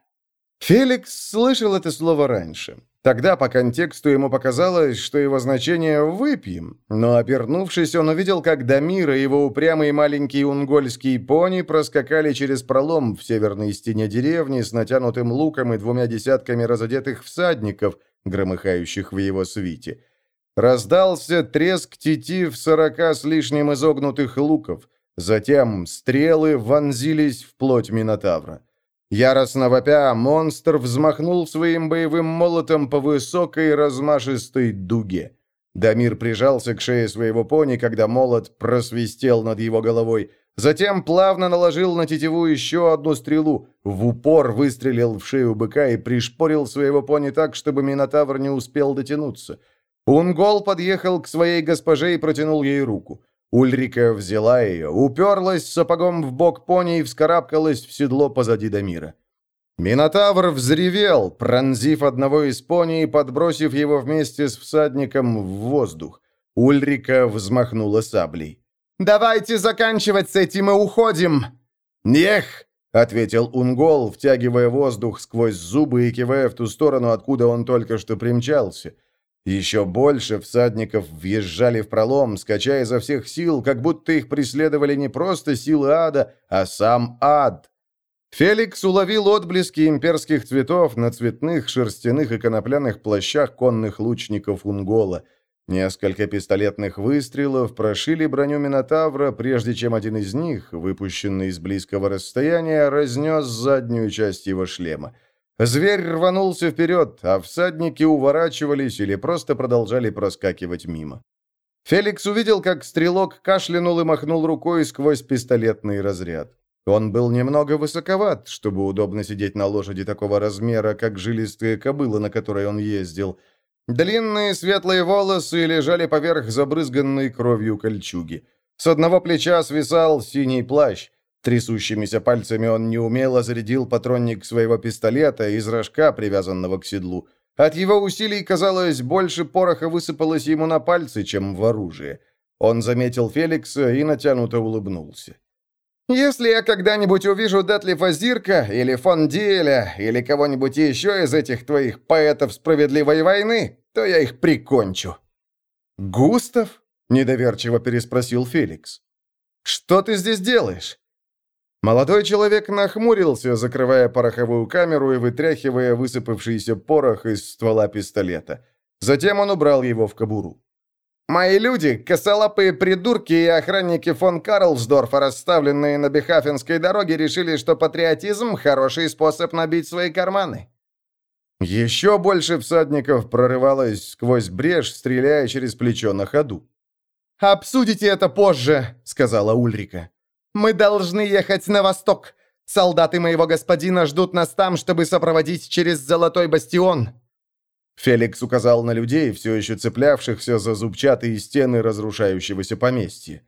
Феликс слышал это слово раньше. Тогда по контексту ему показалось, что его значение «выпьем», но, обернувшись, он увидел, как Дамир и его упрямый маленький унгольский пони проскакали через пролом в северной стене деревни с натянутым луком и двумя десятками разодетых всадников, громыхающих в его свите. Раздался треск тетив сорока с лишним изогнутых луков. Затем стрелы вонзились в плоть Минотавра. Яростно вопя, монстр взмахнул своим боевым молотом по высокой размашистой дуге. Дамир прижался к шее своего пони, когда молот просвистел над его головой. Затем плавно наложил на тетиву еще одну стрелу, в упор выстрелил в шею быка и пришпорил своего пони так, чтобы Минотавр не успел дотянуться. Унгол подъехал к своей госпоже и протянул ей руку. Ульрика взяла ее, уперлась сапогом в бок пони и вскарабкалась в седло позади Дамира. Минотавр взревел, пронзив одного из пони и подбросив его вместе с всадником в воздух. Ульрика взмахнула саблей. «Давайте заканчивать с этим и уходим!» «Нех!» — ответил Унгол, втягивая воздух сквозь зубы и кивая в ту сторону, откуда он только что примчался. Еще больше всадников въезжали в пролом, скачая изо всех сил, как будто их преследовали не просто силы ада, а сам ад. Феликс уловил отблески имперских цветов на цветных шерстяных и конопляных плащах конных лучников Унгола. Несколько пистолетных выстрелов прошили броню Минотавра, прежде чем один из них, выпущенный из близкого расстояния, разнес заднюю часть его шлема. Зверь рванулся вперед, а всадники уворачивались или просто продолжали проскакивать мимо. Феликс увидел, как стрелок кашлянул и махнул рукой сквозь пистолетный разряд. Он был немного высоковат, чтобы удобно сидеть на лошади такого размера, как жилистая кобыла, на которой он ездил. Длинные светлые волосы лежали поверх забрызганной кровью кольчуги. С одного плеча свисал синий плащ. Трясущимися пальцами он неумело зарядил патронник своего пистолета из рожка, привязанного к седлу. От его усилий, казалось, больше пороха высыпалось ему на пальцы, чем в оружие. Он заметил Феликса и натянуто улыбнулся. «Если я когда-нибудь увижу Детлифа Зирка или фон Диэля или кого-нибудь еще из этих твоих поэтов справедливой войны, то я их прикончу». «Густав?» — недоверчиво переспросил Феликс. «Что ты здесь делаешь?» Молодой человек нахмурился, закрывая пороховую камеру и вытряхивая высыпавшийся порох из ствола пистолета. Затем он убрал его в кобуру. «Мои люди, косолапые придурки и охранники фон Карлсдорфа, расставленные на Бехафенской дороге, решили, что патриотизм – хороший способ набить свои карманы». Еще больше всадников прорывалось сквозь брешь, стреляя через плечо на ходу. «Обсудите это позже», — сказала Ульрика. Мы должны ехать на восток. Солдаты моего господина ждут нас там, чтобы сопроводить через Золотой Бастион». Феликс указал на людей, все еще цеплявшихся за зубчатые стены разрушающегося поместья.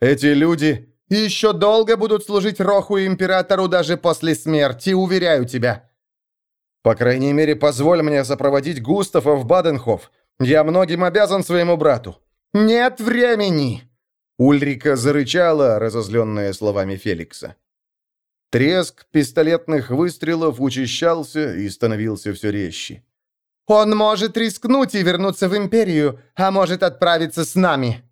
«Эти люди еще долго будут служить Роху и Императору даже после смерти, уверяю тебя». «По крайней мере, позволь мне сопроводить Густава в Баденхоф. Я многим обязан своему брату». «Нет времени!» Ульрика зарычала, разозленная словами Феликса. Треск пистолетных выстрелов учащался и становился все резче. «Он может рискнуть и вернуться в Империю, а может отправиться с нами!»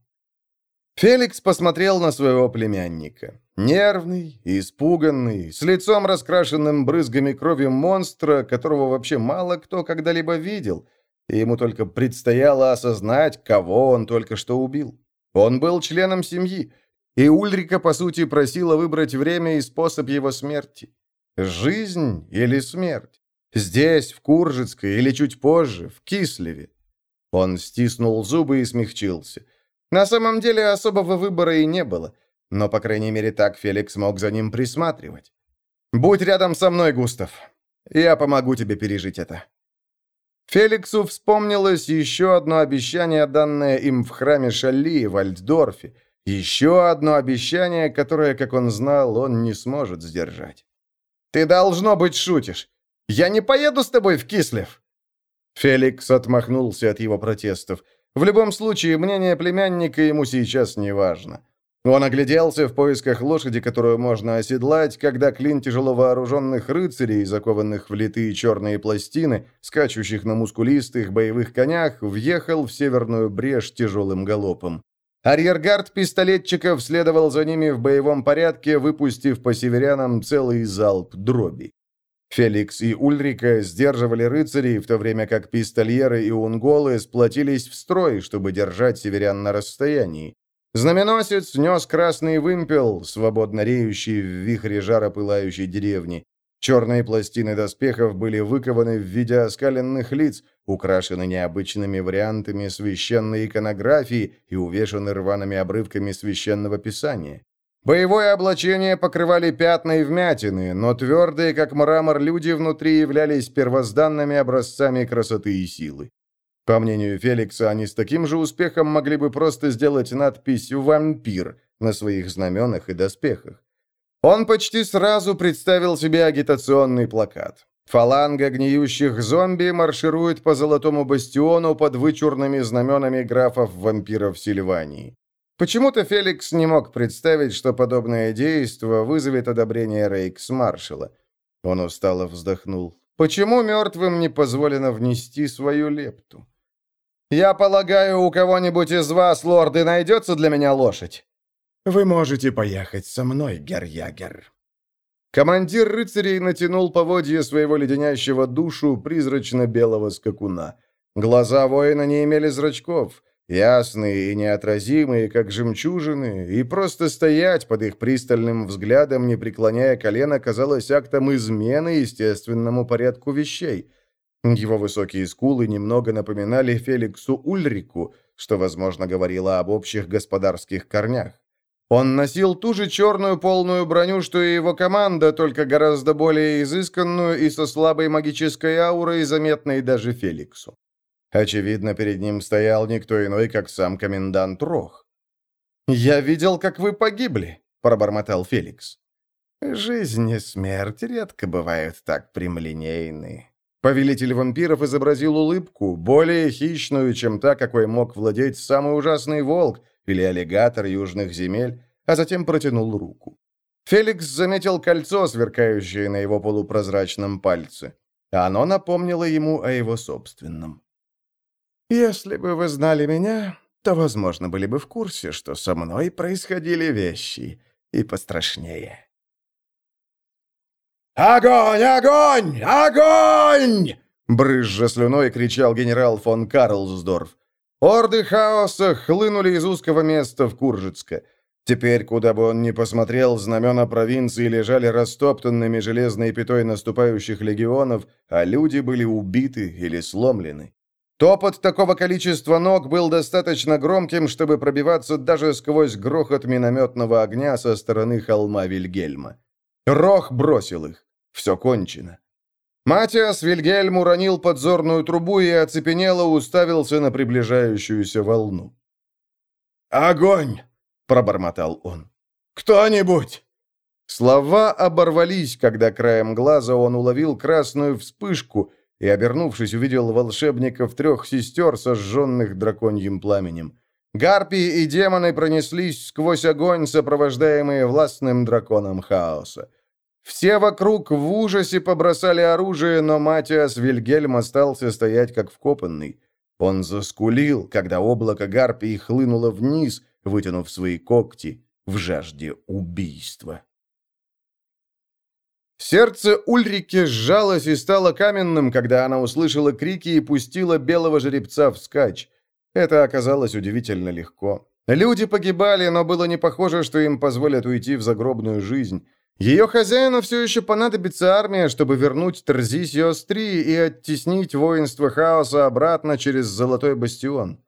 Феликс посмотрел на своего племянника. Нервный, испуганный, с лицом раскрашенным брызгами крови монстра, которого вообще мало кто когда-либо видел, и ему только предстояло осознать, кого он только что убил. Он был членом семьи, и Ульрика, по сути, просила выбрать время и способ его смерти. Жизнь или смерть? Здесь, в Куржицкой, или чуть позже, в Кислеве? Он стиснул зубы и смягчился. На самом деле особого выбора и не было, но, по крайней мере, так Феликс мог за ним присматривать. «Будь рядом со мной, Густав. Я помогу тебе пережить это». Феликсу вспомнилось еще одно обещание, данное им в храме Шалли в Альтдорфе, еще одно обещание, которое, как он знал, он не сможет сдержать. «Ты, должно быть, шутишь. Я не поеду с тобой в Кислев!» Феликс отмахнулся от его протестов. В любом случае, мнение племянника ему сейчас не важно. Он огляделся в поисках лошади, которую можно оседлать, когда клин тяжело вооруженных рыцарей, закованных в литые черные пластины, скачущих на мускулистых боевых конях, въехал в северную брешь тяжелым галопом. Арьергард пистолетчиков следовал за ними в боевом порядке, выпустив по северянам целый залп дроби. Феликс и Ульрика сдерживали рыцарей, в то время как пистольеры и унголы сплотились в строй, чтобы держать северян на расстоянии. Знаменосец нес красный вымпел, свободно реющий в вихре жара пылающей деревни. Черные пластины доспехов были выкованы в виде оскаленных лиц, украшены необычными вариантами священной иконографии и увешаны рваными обрывками священного писания. Боевое облачение покрывали пятна и вмятины, но твердые, как мрамор, люди внутри являлись первозданными образцами красоты и силы. По мнению Феликса, они с таким же успехом могли бы просто сделать надпись «Вампир» на своих знаменах и доспехах. Он почти сразу представил себе агитационный плакат. Фаланга гниющих зомби марширует по Золотому бастиону под вычурными знаменами графов-вампиров Сильвании. Почему-то Феликс не мог представить, что подобное действие вызовет одобрение Рейкс-маршала. Он устало вздохнул. Почему мертвым не позволено внести свою лепту? «Я полагаю, у кого-нибудь из вас, лорды, найдется для меня лошадь?» «Вы можете поехать со мной, герр-ягер». Командир рыцарей натянул поводья своего леденящего душу призрачно-белого скакуна. Глаза воина не имели зрачков, ясные и неотразимые, как жемчужины, и просто стоять под их пристальным взглядом, не преклоняя колено, казалось актом измены естественному порядку вещей. Его высокие скулы немного напоминали Феликсу Ульрику, что, возможно, говорило об общих господарских корнях. Он носил ту же черную полную броню, что и его команда, только гораздо более изысканную и со слабой магической аурой, заметной даже Феликсу. Очевидно, перед ним стоял никто иной, как сам комендант Рох. «Я видел, как вы погибли», — пробормотал Феликс. «Жизнь и смерть редко бывают так прямолинейны». Повелитель вампиров изобразил улыбку, более хищную, чем та, какой мог владеть самый ужасный волк, или аллигатор южных земель, а затем протянул руку. Феликс заметил кольцо, сверкающее на его полупрозрачном пальце. Оно напомнило ему о его собственном. «Если бы вы знали меня, то, возможно, были бы в курсе, что со мной происходили вещи и пострашнее». «Огонь! Огонь! Огонь!» Брызжа слюной кричал генерал фон Карлсдорф. Орды хаоса хлынули из узкого места в Куржицке. Теперь, куда бы он ни посмотрел, знамена провинции лежали растоптанными железной пятой наступающих легионов, а люди были убиты или сломлены. Топот такого количества ног был достаточно громким, чтобы пробиваться даже сквозь грохот минометного огня со стороны холма Вильгельма. Рох бросил их. Все кончено. Матиас Вильгельм уронил подзорную трубу и оцепенело уставился на приближающуюся волну. «Огонь!» — пробормотал он. «Кто-нибудь!» Слова оборвались, когда краем глаза он уловил красную вспышку и, обернувшись, увидел волшебников трех сестер, сожженных драконьим пламенем. Гарпии и демоны пронеслись сквозь огонь, сопровождаемые властным драконом хаоса. Все вокруг в ужасе побросали оружие, но Матиас Вильгельм остался стоять как вкопанный. Он заскулил, когда облако гарпии хлынуло вниз, вытянув свои когти в жажде убийства. Сердце Ульрики сжалось и стало каменным, когда она услышала крики и пустила белого жеребца вскачь. Это оказалось удивительно легко. Люди погибали, но было не похоже, что им позволят уйти в загробную жизнь. Ее хозяину все еще понадобится армия, чтобы вернуть Терзисиос-3 и оттеснить воинство хаоса обратно через Золотой Бастион.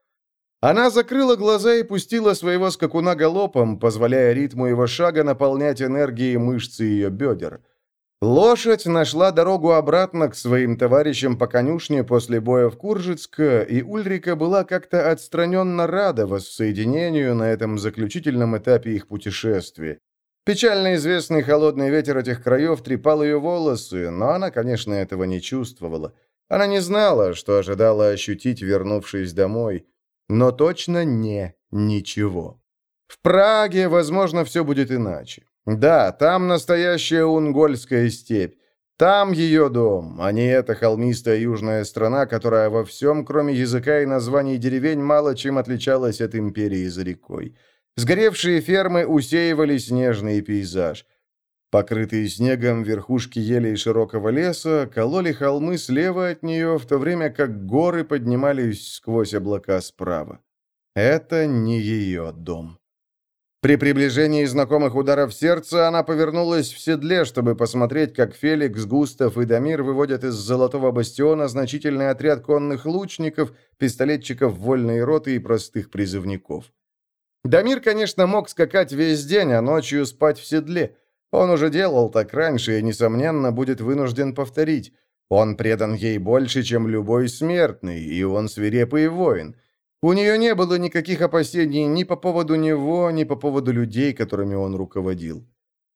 Она закрыла глаза и пустила своего скакуна галопом, позволяя ритму его шага наполнять энергией мышцы ее бедер. Лошадь нашла дорогу обратно к своим товарищам по конюшне после боя в Куржицк, и Ульрика была как-то отстраненно рада воссоединению на этом заключительном этапе их путешествия. Печально известный холодный ветер этих краев трепал ее волосы, но она, конечно, этого не чувствовала. Она не знала, что ожидала ощутить, вернувшись домой, но точно не ничего. В Праге, возможно, все будет иначе. Да, там настоящая унгольская степь. Там ее дом, а не эта холмистая южная страна, которая во всем, кроме языка и названий деревень, мало чем отличалась от империи за рекой. Сгоревшие фермы усеивали снежный пейзаж. Покрытые снегом верхушки елей широкого леса кололи холмы слева от нее, в то время как горы поднимались сквозь облака справа. Это не ее дом. При приближении знакомых ударов сердца она повернулась в седле, чтобы посмотреть, как Феликс, Густав и Дамир выводят из Золотого Бастиона значительный отряд конных лучников, пистолетчиков вольной роты и простых призывников. Дамир, конечно, мог скакать весь день, а ночью спать в седле. Он уже делал так раньше и, несомненно, будет вынужден повторить. Он предан ей больше, чем любой смертный, и он свирепый воин. У нее не было никаких опасений ни по поводу него, ни по поводу людей, которыми он руководил.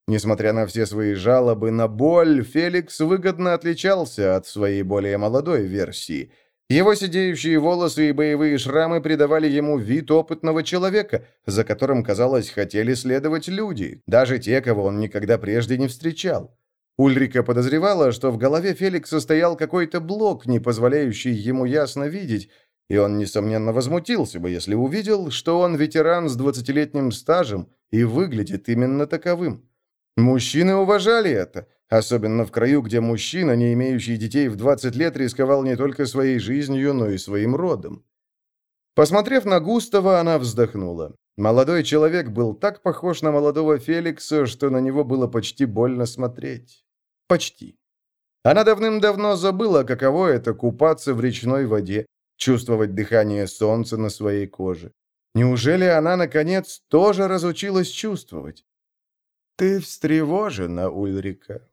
Несмотря на все свои жалобы на боль, Феликс выгодно отличался от своей более молодой версии. Его сидеющие волосы и боевые шрамы придавали ему вид опытного человека, за которым, казалось, хотели следовать люди, даже те, кого он никогда прежде не встречал. Ульрика подозревала, что в голове Феликса стоял какой-то блок, не позволяющий ему ясно видеть, и он, несомненно, возмутился бы, если увидел, что он ветеран с двадцатилетним стажем и выглядит именно таковым. Мужчины уважали это, особенно в краю, где мужчина, не имеющий детей в 20 лет, рисковал не только своей жизнью, но и своим родом. Посмотрев на Густава, она вздохнула. Молодой человек был так похож на молодого Феликса, что на него было почти больно смотреть. Почти. Она давным-давно забыла, каково это купаться в речной воде, чувствовать дыхание солнца на своей коже. Неужели она, наконец, тоже разучилась чувствовать? «Ты встревожена, Ульрика».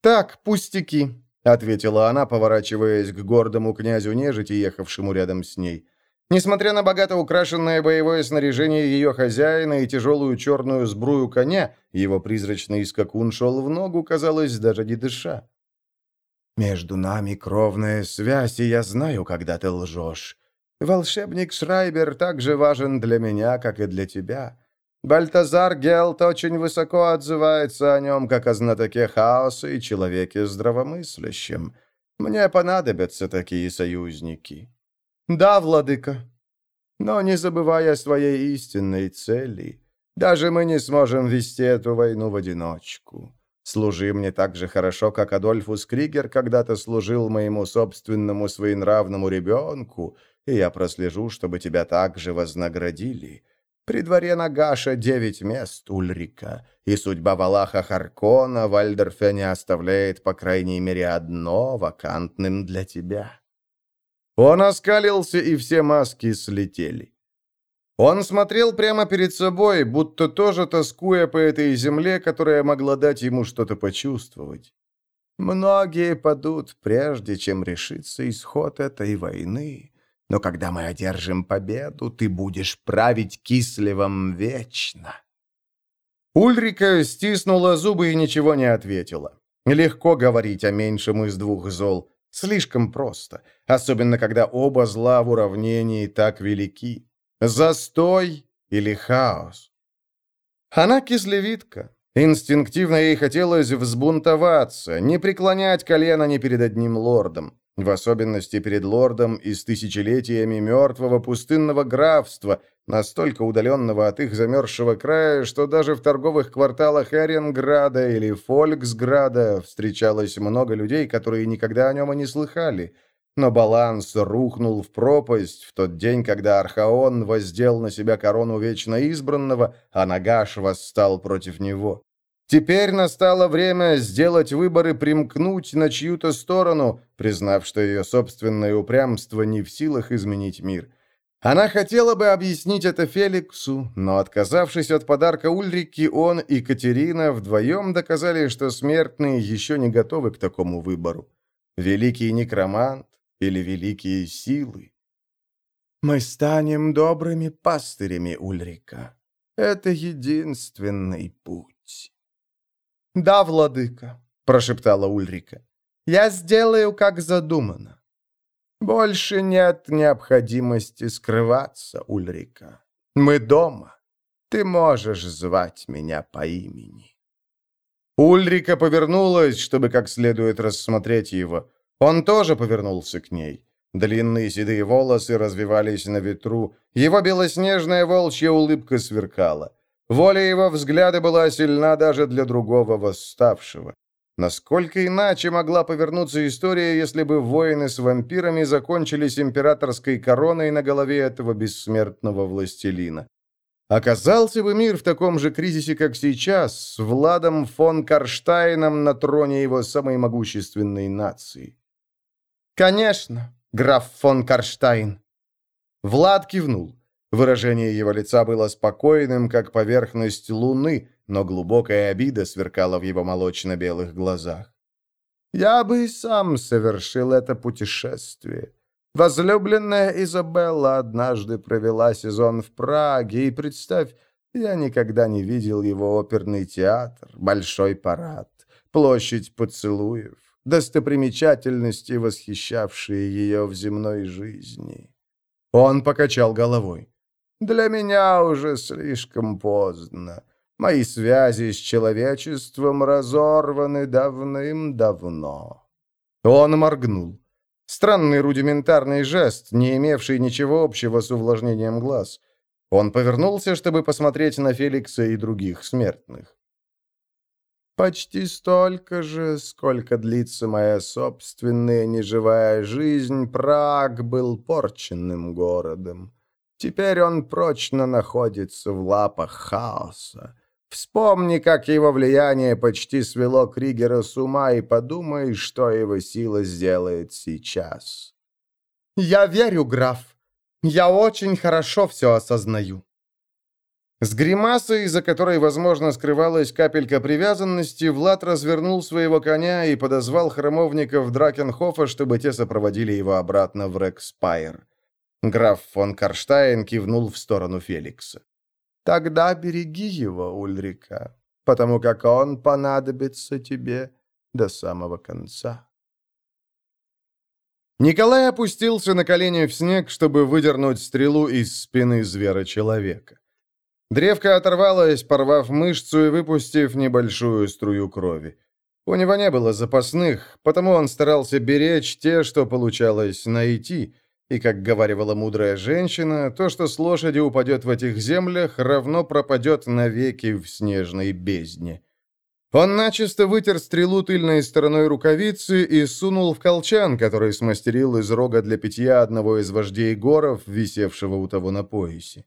«Так, пустяки», — ответила она, поворачиваясь к гордому князю нежити, ехавшему рядом с ней. Несмотря на богато украшенное боевое снаряжение ее хозяина и тяжелую черную сбрую коня, его призрачный скакун шел в ногу, казалось, даже не дыша. Между нами кровная связь, и я знаю, когда ты лжешь. Волшебник Шрайбер так же важен для меня, как и для тебя. Бальтазар Гелт очень высоко отзывается о нем, как о знатоке хаоса и человеке здравомыслящем. Мне понадобятся такие союзники. Да, владыка. Но не забывая о своей истинной цели. Даже мы не сможем вести эту войну в одиночку. Служи мне так же хорошо, как Адольфус Кригер когда-то служил моему собственному своенравному ребенку, и я прослежу, чтобы тебя также вознаградили. При дворе Нагаша девять мест, Ульрика, и судьба Валаха Харкона в Альдерфе оставляет, по крайней мере, одно вакантным для тебя». Он оскалился, и все маски слетели. Он смотрел прямо перед собой, будто тоже тоскуя по этой земле, которая могла дать ему что-то почувствовать. Многие падут, прежде чем решится исход этой войны. Но когда мы одержим победу, ты будешь править Кислевом вечно. Ульрика стиснула зубы и ничего не ответила. Легко говорить о меньшем из двух зол. Слишком просто, особенно когда оба зла в уравнении так велики. Застой или хаос? Она кислевитка, Инстинктивно ей хотелось взбунтоваться, не преклонять колено ни перед одним лордом, в особенности перед лордом из тысячелетиями мертвого пустынного графства, настолько удаленного от их замерзшего края, что даже в торговых кварталах Эренграда или Фольксграда встречалось много людей, которые никогда о нем и не слыхали. Но баланс рухнул в пропасть в тот день, когда Архаон воздел на себя корону Вечно Избранного, а Нагаш восстал против него. Теперь настало время сделать выбор и примкнуть на чью-то сторону, признав, что ее собственное упрямство не в силах изменить мир. Она хотела бы объяснить это Феликсу, но, отказавшись от подарка Ульрики, он и Катерина вдвоем доказали, что смертные еще не готовы к такому выбору. Великий некромант или великие силы. «Мы станем добрыми пастырями, Ульрика. Это единственный путь». «Да, владыка», — прошептала Ульрика. «Я сделаю, как задумано». «Больше нет необходимости скрываться, Ульрика. Мы дома. Ты можешь звать меня по имени». Ульрика повернулась, чтобы как следует рассмотреть его. Он тоже повернулся к ней. Длинные седые волосы развивались на ветру. Его белоснежная волчья улыбка сверкала. Воля его взгляда была сильна даже для другого восставшего. Насколько иначе могла повернуться история, если бы войны с вампирами закончились императорской короной на голове этого бессмертного властелина? Оказался бы мир в таком же кризисе, как сейчас, с Владом фон Карштайном на троне его самой могущественной нации? «Конечно, граф фон Карштайн». Влад кивнул. Выражение его лица было спокойным, как поверхность луны, но глубокая обида сверкала в его молочно-белых глазах. «Я бы и сам совершил это путешествие. Возлюбленная Изабелла однажды провела сезон в Праге, и, представь, я никогда не видел его оперный театр, большой парад, площадь поцелуев, достопримечательности, восхищавшие ее в земной жизни». Он покачал головой. Для меня уже слишком поздно. Мои связи с человечеством разорваны давным-давно». Он моргнул. Странный рудиментарный жест, не имевший ничего общего с увлажнением глаз. Он повернулся, чтобы посмотреть на Феликса и других смертных. «Почти столько же, сколько длится моя собственная неживая жизнь, Праг был порченным городом. Теперь он прочно находится в лапах хаоса. Вспомни, как его влияние почти свело Кригера с ума, и подумай, что его сила сделает сейчас. «Я верю, граф. Я очень хорошо все осознаю». С гримасой, за которой, возможно, скрывалась капелька привязанности, Влад развернул своего коня и подозвал храмовников Дракенхофа, чтобы те сопроводили его обратно в Рекспайр. Граф фон Карштайн кивнул в сторону Феликса. «Тогда береги его, Ульрика, потому как он понадобится тебе до самого конца». Николай опустился на колени в снег, чтобы выдернуть стрелу из спины звера-человека. Древко оторвалось, порвав мышцу и выпустив небольшую струю крови. У него не было запасных, потому он старался беречь те, что получалось найти — и, как говаривала мудрая женщина, то, что с лошади упадет в этих землях, равно пропадет навеки в снежной бездне. Он начисто вытер стрелу тыльной стороной рукавицы и сунул в колчан, который смастерил из рога для питья одного из вождей горов, висевшего у того на поясе.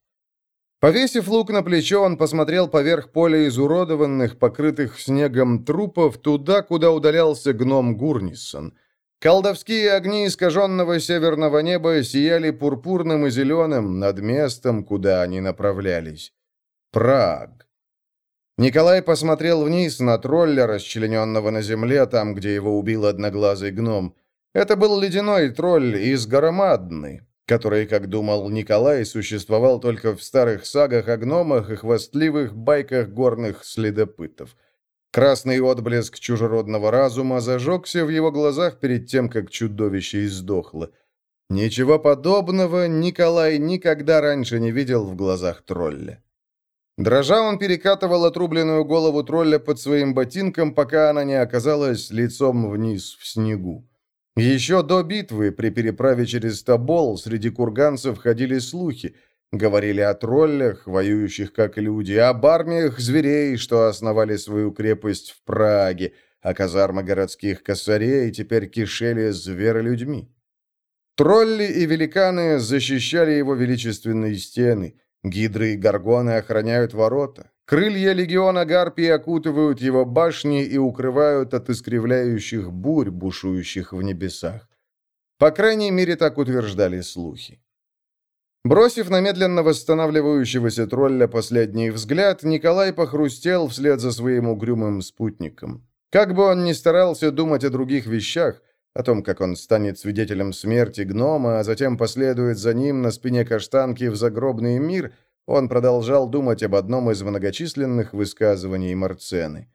Повесив лук на плечо, он посмотрел поверх поля изуродованных, покрытых снегом трупов, туда, куда удалялся гном Гурнисон — Колдовские огни искаженного северного неба сияли пурпурным и зеленым над местом, куда они направлялись. Праг. Николай посмотрел вниз на тролля, расчлененного на земле, там, где его убил одноглазый гном. Это был ледяной тролль из Громадны, который, как думал Николай, существовал только в старых сагах о гномах и хвастливых байках горных следопытов – Красный отблеск чужеродного разума зажегся в его глазах перед тем, как чудовище издохло. Ничего подобного Николай никогда раньше не видел в глазах тролля. Дрожа он перекатывал отрубленную голову тролля под своим ботинком, пока она не оказалась лицом вниз в снегу. Еще до битвы при переправе через Тобол среди курганцев ходили слухи. Говорили о троллях, воюющих как люди, об армиях зверей, что основали свою крепость в Праге, а казармы городских косарей теперь кишели зверолюдьми. Тролли и великаны защищали его величественные стены, гидры и горгоны охраняют ворота, крылья легиона Гарпии окутывают его башни и укрывают от искривляющих бурь, бушующих в небесах. По крайней мере, так утверждали слухи. Бросив на медленно восстанавливающегося тролля последний взгляд, Николай похрустел вслед за своим угрюмым спутником. Как бы он ни старался думать о других вещах, о том, как он станет свидетелем смерти гнома, а затем последует за ним на спине каштанки в загробный мир, он продолжал думать об одном из многочисленных высказываний Марцены.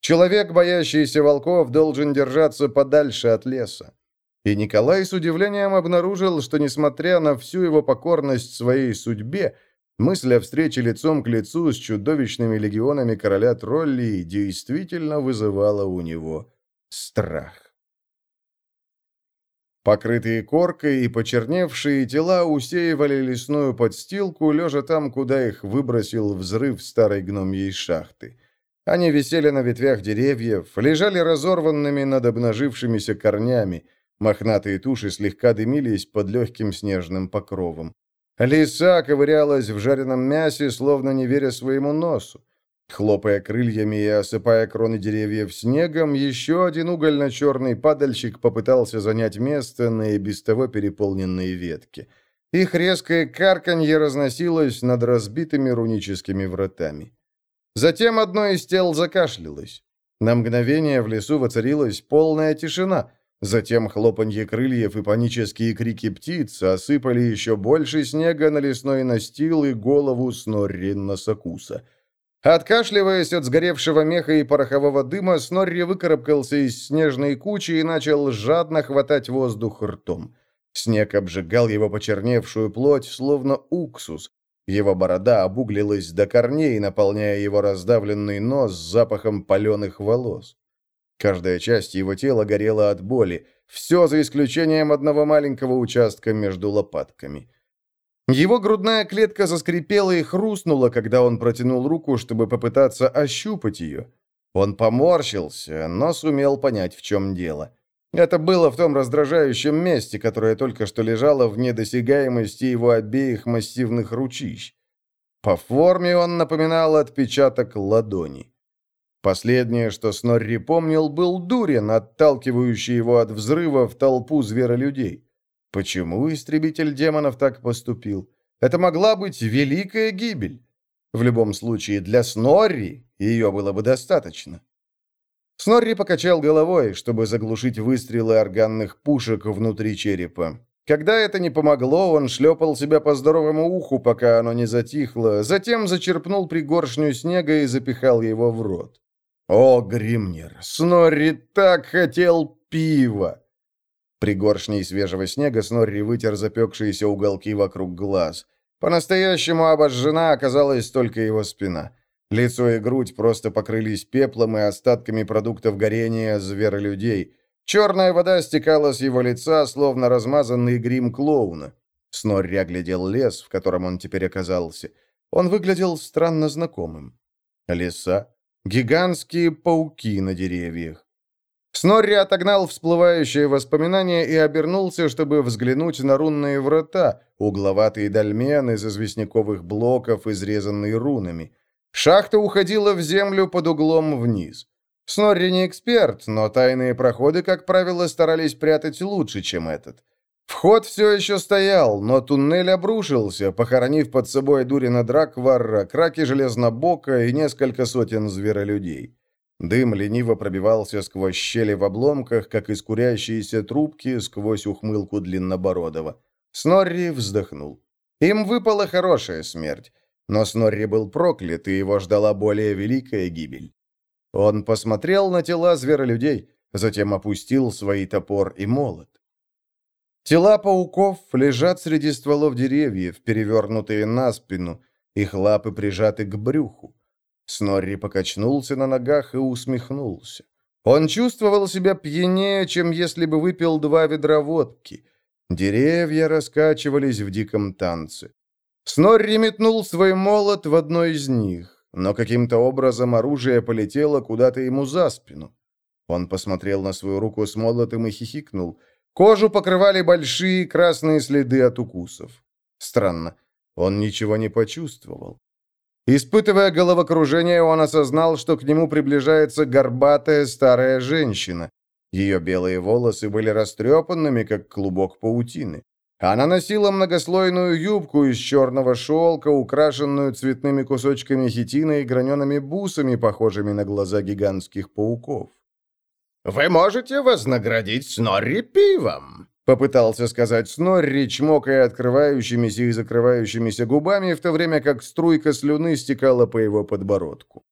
«Человек, боящийся волков, должен держаться подальше от леса». И Николай с удивлением обнаружил, что, несмотря на всю его покорность своей судьбе, мысль о встрече лицом к лицу с чудовищными легионами короля троллей действительно вызывала у него страх. Покрытые коркой и почерневшие тела усеивали лесную подстилку, лежа там, куда их выбросил взрыв старой гномьей шахты. Они висели на ветвях деревьев, лежали разорванными над обнажившимися корнями, мохнатые туши слегка дымились под легким снежным покровом. Лиса ковырялась в жареном мясе, словно не веря своему носу. Хлопая крыльями и осыпая кроны деревьев снегом, еще один угольно-черный падальщик попытался занять место на и без того переполненной ветке. Их резкое карканье разносилось над разбитыми руническими вратами. Затем одно из тел закашлялось. На мгновение в лесу воцарилась полная тишина. Затем хлопанье крыльев и панические крики птиц осыпали еще больше снега на лесной настил и голову Снорри Носокуса — Откашливаясь от сгоревшего меха и порохового дыма, Снорри выкарабкался из снежной кучи и начал жадно хватать воздух ртом. Снег обжигал его почерневшую плоть, словно уксус. Его борода обуглилась до корней, наполняя его раздавленный нос запахом паленых волос. Каждая часть его тела горела от боли, все за исключением одного маленького участка между лопатками. Его грудная клетка заскрипела и хрустнула, когда он протянул руку, чтобы попытаться ощупать ее. Он поморщился, но сумел понять, в чем дело. Это было в том раздражающем месте, которое только что лежало в недосягаемости его обеих массивных ручищ. По форме он напоминал отпечаток ладони. Последнее, что Снорри помнил, был Дурин, отталкивающий его от взрыва в толпу зверолюдей. Почему истребитель демонов так поступил? Это могла быть великая гибель. В любом случае, для Снорри ее было бы достаточно. Снорри покачал головой, чтобы заглушить выстрелы органных пушек внутри черепа. Когда это не помогло, он шлепал себя по здоровому уху, пока оно не затихло, затем зачерпнул пригоршню снега и запихал его в рот. О, Гримнер, Снорри так хотел пива! Пригоршней свежего снега Снорри вытер запекшиеся уголки вокруг глаз. По-настоящему обожжена оказалась только его спина. Лицо и грудь просто покрылись пеплом и остатками продуктов горения зверолюдей. Черная вода стекала с его лица, словно размазанный грим клоуна. Снорри оглядел лес, в котором он теперь оказался. Он выглядел странно знакомым. Леса, гигантские пауки на деревьях. Снорри отогнал всплывающие воспоминания и обернулся, чтобы взглянуть на рунные врата, угловатые дольмены из известняковых блоков, изрезанные рунами. Шахта уходила в землю под углом вниз. Снорри не эксперт, но тайные проходы, как правило, старались прятать лучше, чем этот. Вход все еще стоял, но туннель обрушился, похоронив под собой Дурина Дракварра, Краки Железнобока и несколько сотен зверолюдей. Дым лениво пробивался сквозь щели в обломках, как из курящиеся трубки сквозь ухмылку Длиннобородова. Снорри вздохнул. Им выпала хорошая смерть, но Снорри был проклят, и его ждала более великая гибель. Он посмотрел на тела зверолюдей, затем опустил свои топор и молот. Тела пауков лежат среди стволов деревьев, перевернутые на спину, Их лапы прижаты к брюху. Снорри покачнулся на ногах и усмехнулся. Он чувствовал себя пьянее, чем если бы выпил два ведра водки. Деревья раскачивались в диком танце. Снорри метнул свой молот в одно из них, но каким-то образом оружие полетело куда-то ему за спину. Он посмотрел на свою руку с молотом и хихикнул. Кожу покрывали большие красные следы от укусов. Странно, он ничего не почувствовал. Испытывая головокружение, он осознал, что к нему приближается горбатая старая женщина. Ее белые волосы были растрепанными, как клубок паутины. Она носила многослойную юбку из черного шелка, украшенную цветными кусочками хитина и гранеными бусами, похожими на глаза гигантских пауков. «Вы можете вознаградить Снорри пивом», Попытался сказать Снорри, чмокая открывающимися и закрывающимися губами, в то время как струйка слюны стекала по его подбородку.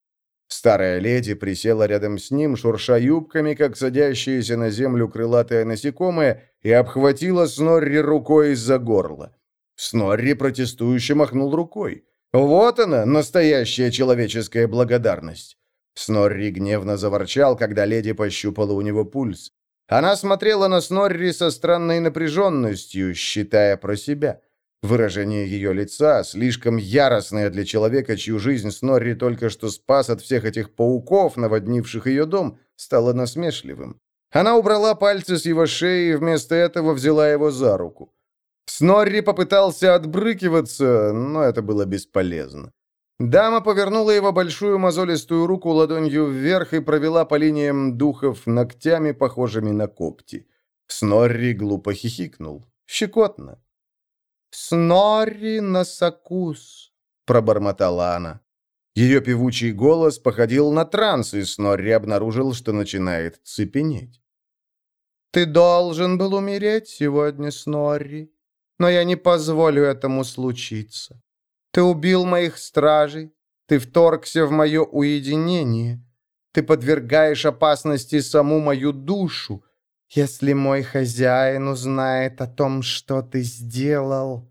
Старая леди присела рядом с ним, шурша юбками, как садящееся на землю крылатое насекомое, и обхватила Снорри рукой из-за горла. Снорри протестующе махнул рукой. «Вот она, настоящая человеческая благодарность!» Снорри гневно заворчал, когда леди пощупала у него пульс. Она смотрела на Снорри со странной напряженностью, считая про себя. Выражение ее лица, слишком яростное для человека, чью жизнь Снорри только что спас от всех этих пауков, наводнивших ее дом, стало насмешливым. Она убрала пальцы с его шеи и вместо этого взяла его за руку. Снорри попытался отбрыкиваться, но это было бесполезно. Дама повернула его большую мозолистую руку ладонью вверх и провела по линиям духов ногтями, похожими на когти. Снорри глупо хихикнул. Щекотно. «Снорри носокус», — пробормотала она. Ее певучий голос походил на транс, и Снорри обнаружил, что начинает цепенеть. «Ты должен был умереть сегодня, Снорри, но я не позволю этому случиться. Ты убил моих стражей, ты вторгся в мое уединение, ты подвергаешь опасности саму мою душу. Если мой хозяин узнает о том, что ты сделал...»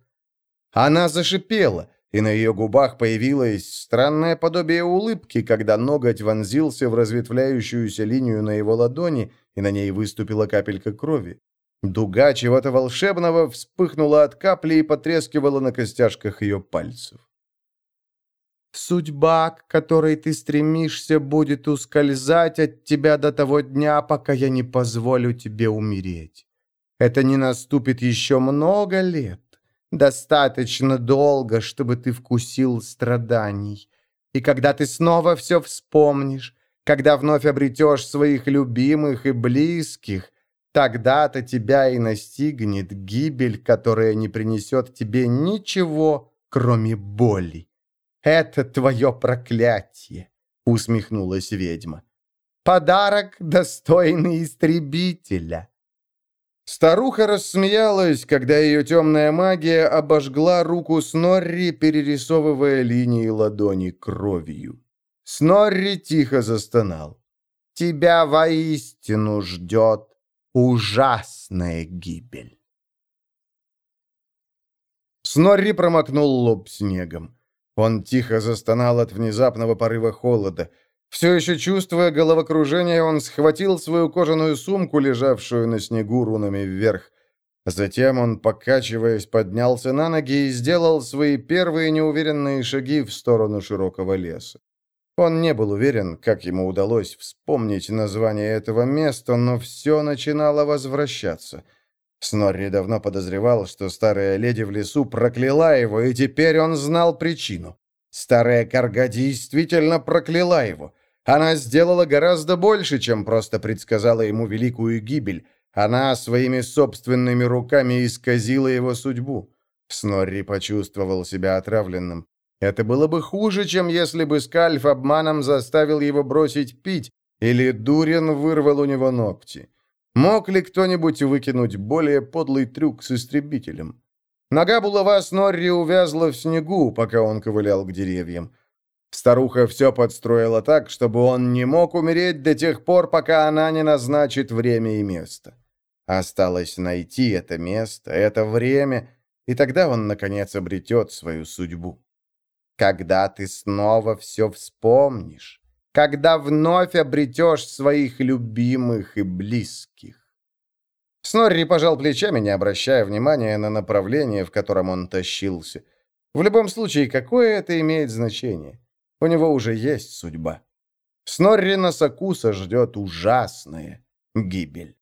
Она зашипела, и на ее губах появилось странное подобие улыбки, когда ноготь вонзился в разветвляющуюся линию на его ладони, и на ней выступила капелька крови. Дуга чего-то волшебного вспыхнула от капли и потрескивала на костяшках ее пальцев. «Судьба, к которой ты стремишься, будет ускользать от тебя до того дня, пока я не позволю тебе умереть. Это не наступит еще много лет, достаточно долго, чтобы ты вкусил страданий. И когда ты снова все вспомнишь, когда вновь обретешь своих любимых и близких, Тогда-то тебя и настигнет гибель, которая не принесет тебе ничего, кроме боли. Это твое проклятие, усмехнулась ведьма. Подарок, достойный истребителя. Старуха рассмеялась, когда ее темная магия обожгла руку Снорри, перерисовывая линии ладони кровью. Снорри тихо застонал. «Тебя воистину ждет ужасная гибель. Снорри промокнул лоб снегом. Он тихо застонал от внезапного порыва холода. Все еще чувствуя головокружение, он схватил свою кожаную сумку, лежавшую на снегу рунами вверх. Затем он, покачиваясь, поднялся на ноги и сделал свои первые неуверенные шаги в сторону широкого леса. Он не был уверен, как ему удалось вспомнить название этого места, но все начинало возвращаться. Снорри давно подозревал, что старая леди в лесу прокляла его, и теперь он знал причину. Старая корга действительно прокляла его. Она сделала гораздо больше, чем просто предсказала ему великую гибель. Она своими собственными руками исказила его судьбу. Снорри почувствовал себя отравленным. Это было бы хуже, чем если бы Скальф обманом заставил его бросить пить, или Дурин вырвал у него ногти. Мог ли кто-нибудь выкинуть более подлый трюк с истребителем? Нога булава Снорри увязла в снегу, пока он ковылял к деревьям. Старуха все подстроила так, чтобы он не мог умереть до тех пор, пока она не назначит время и место. Осталось найти это место, это время, и тогда он, наконец, обретет свою судьбу. Когда ты снова все вспомнишь, когда вновь обретешь своих любимых и близких. Снорри пожал плечами, не обращая внимания на направление, в котором он тащился. В любом случае, какое это имеет значение? У него уже есть судьба. Снорри Носокуса ждет ужасная гибель.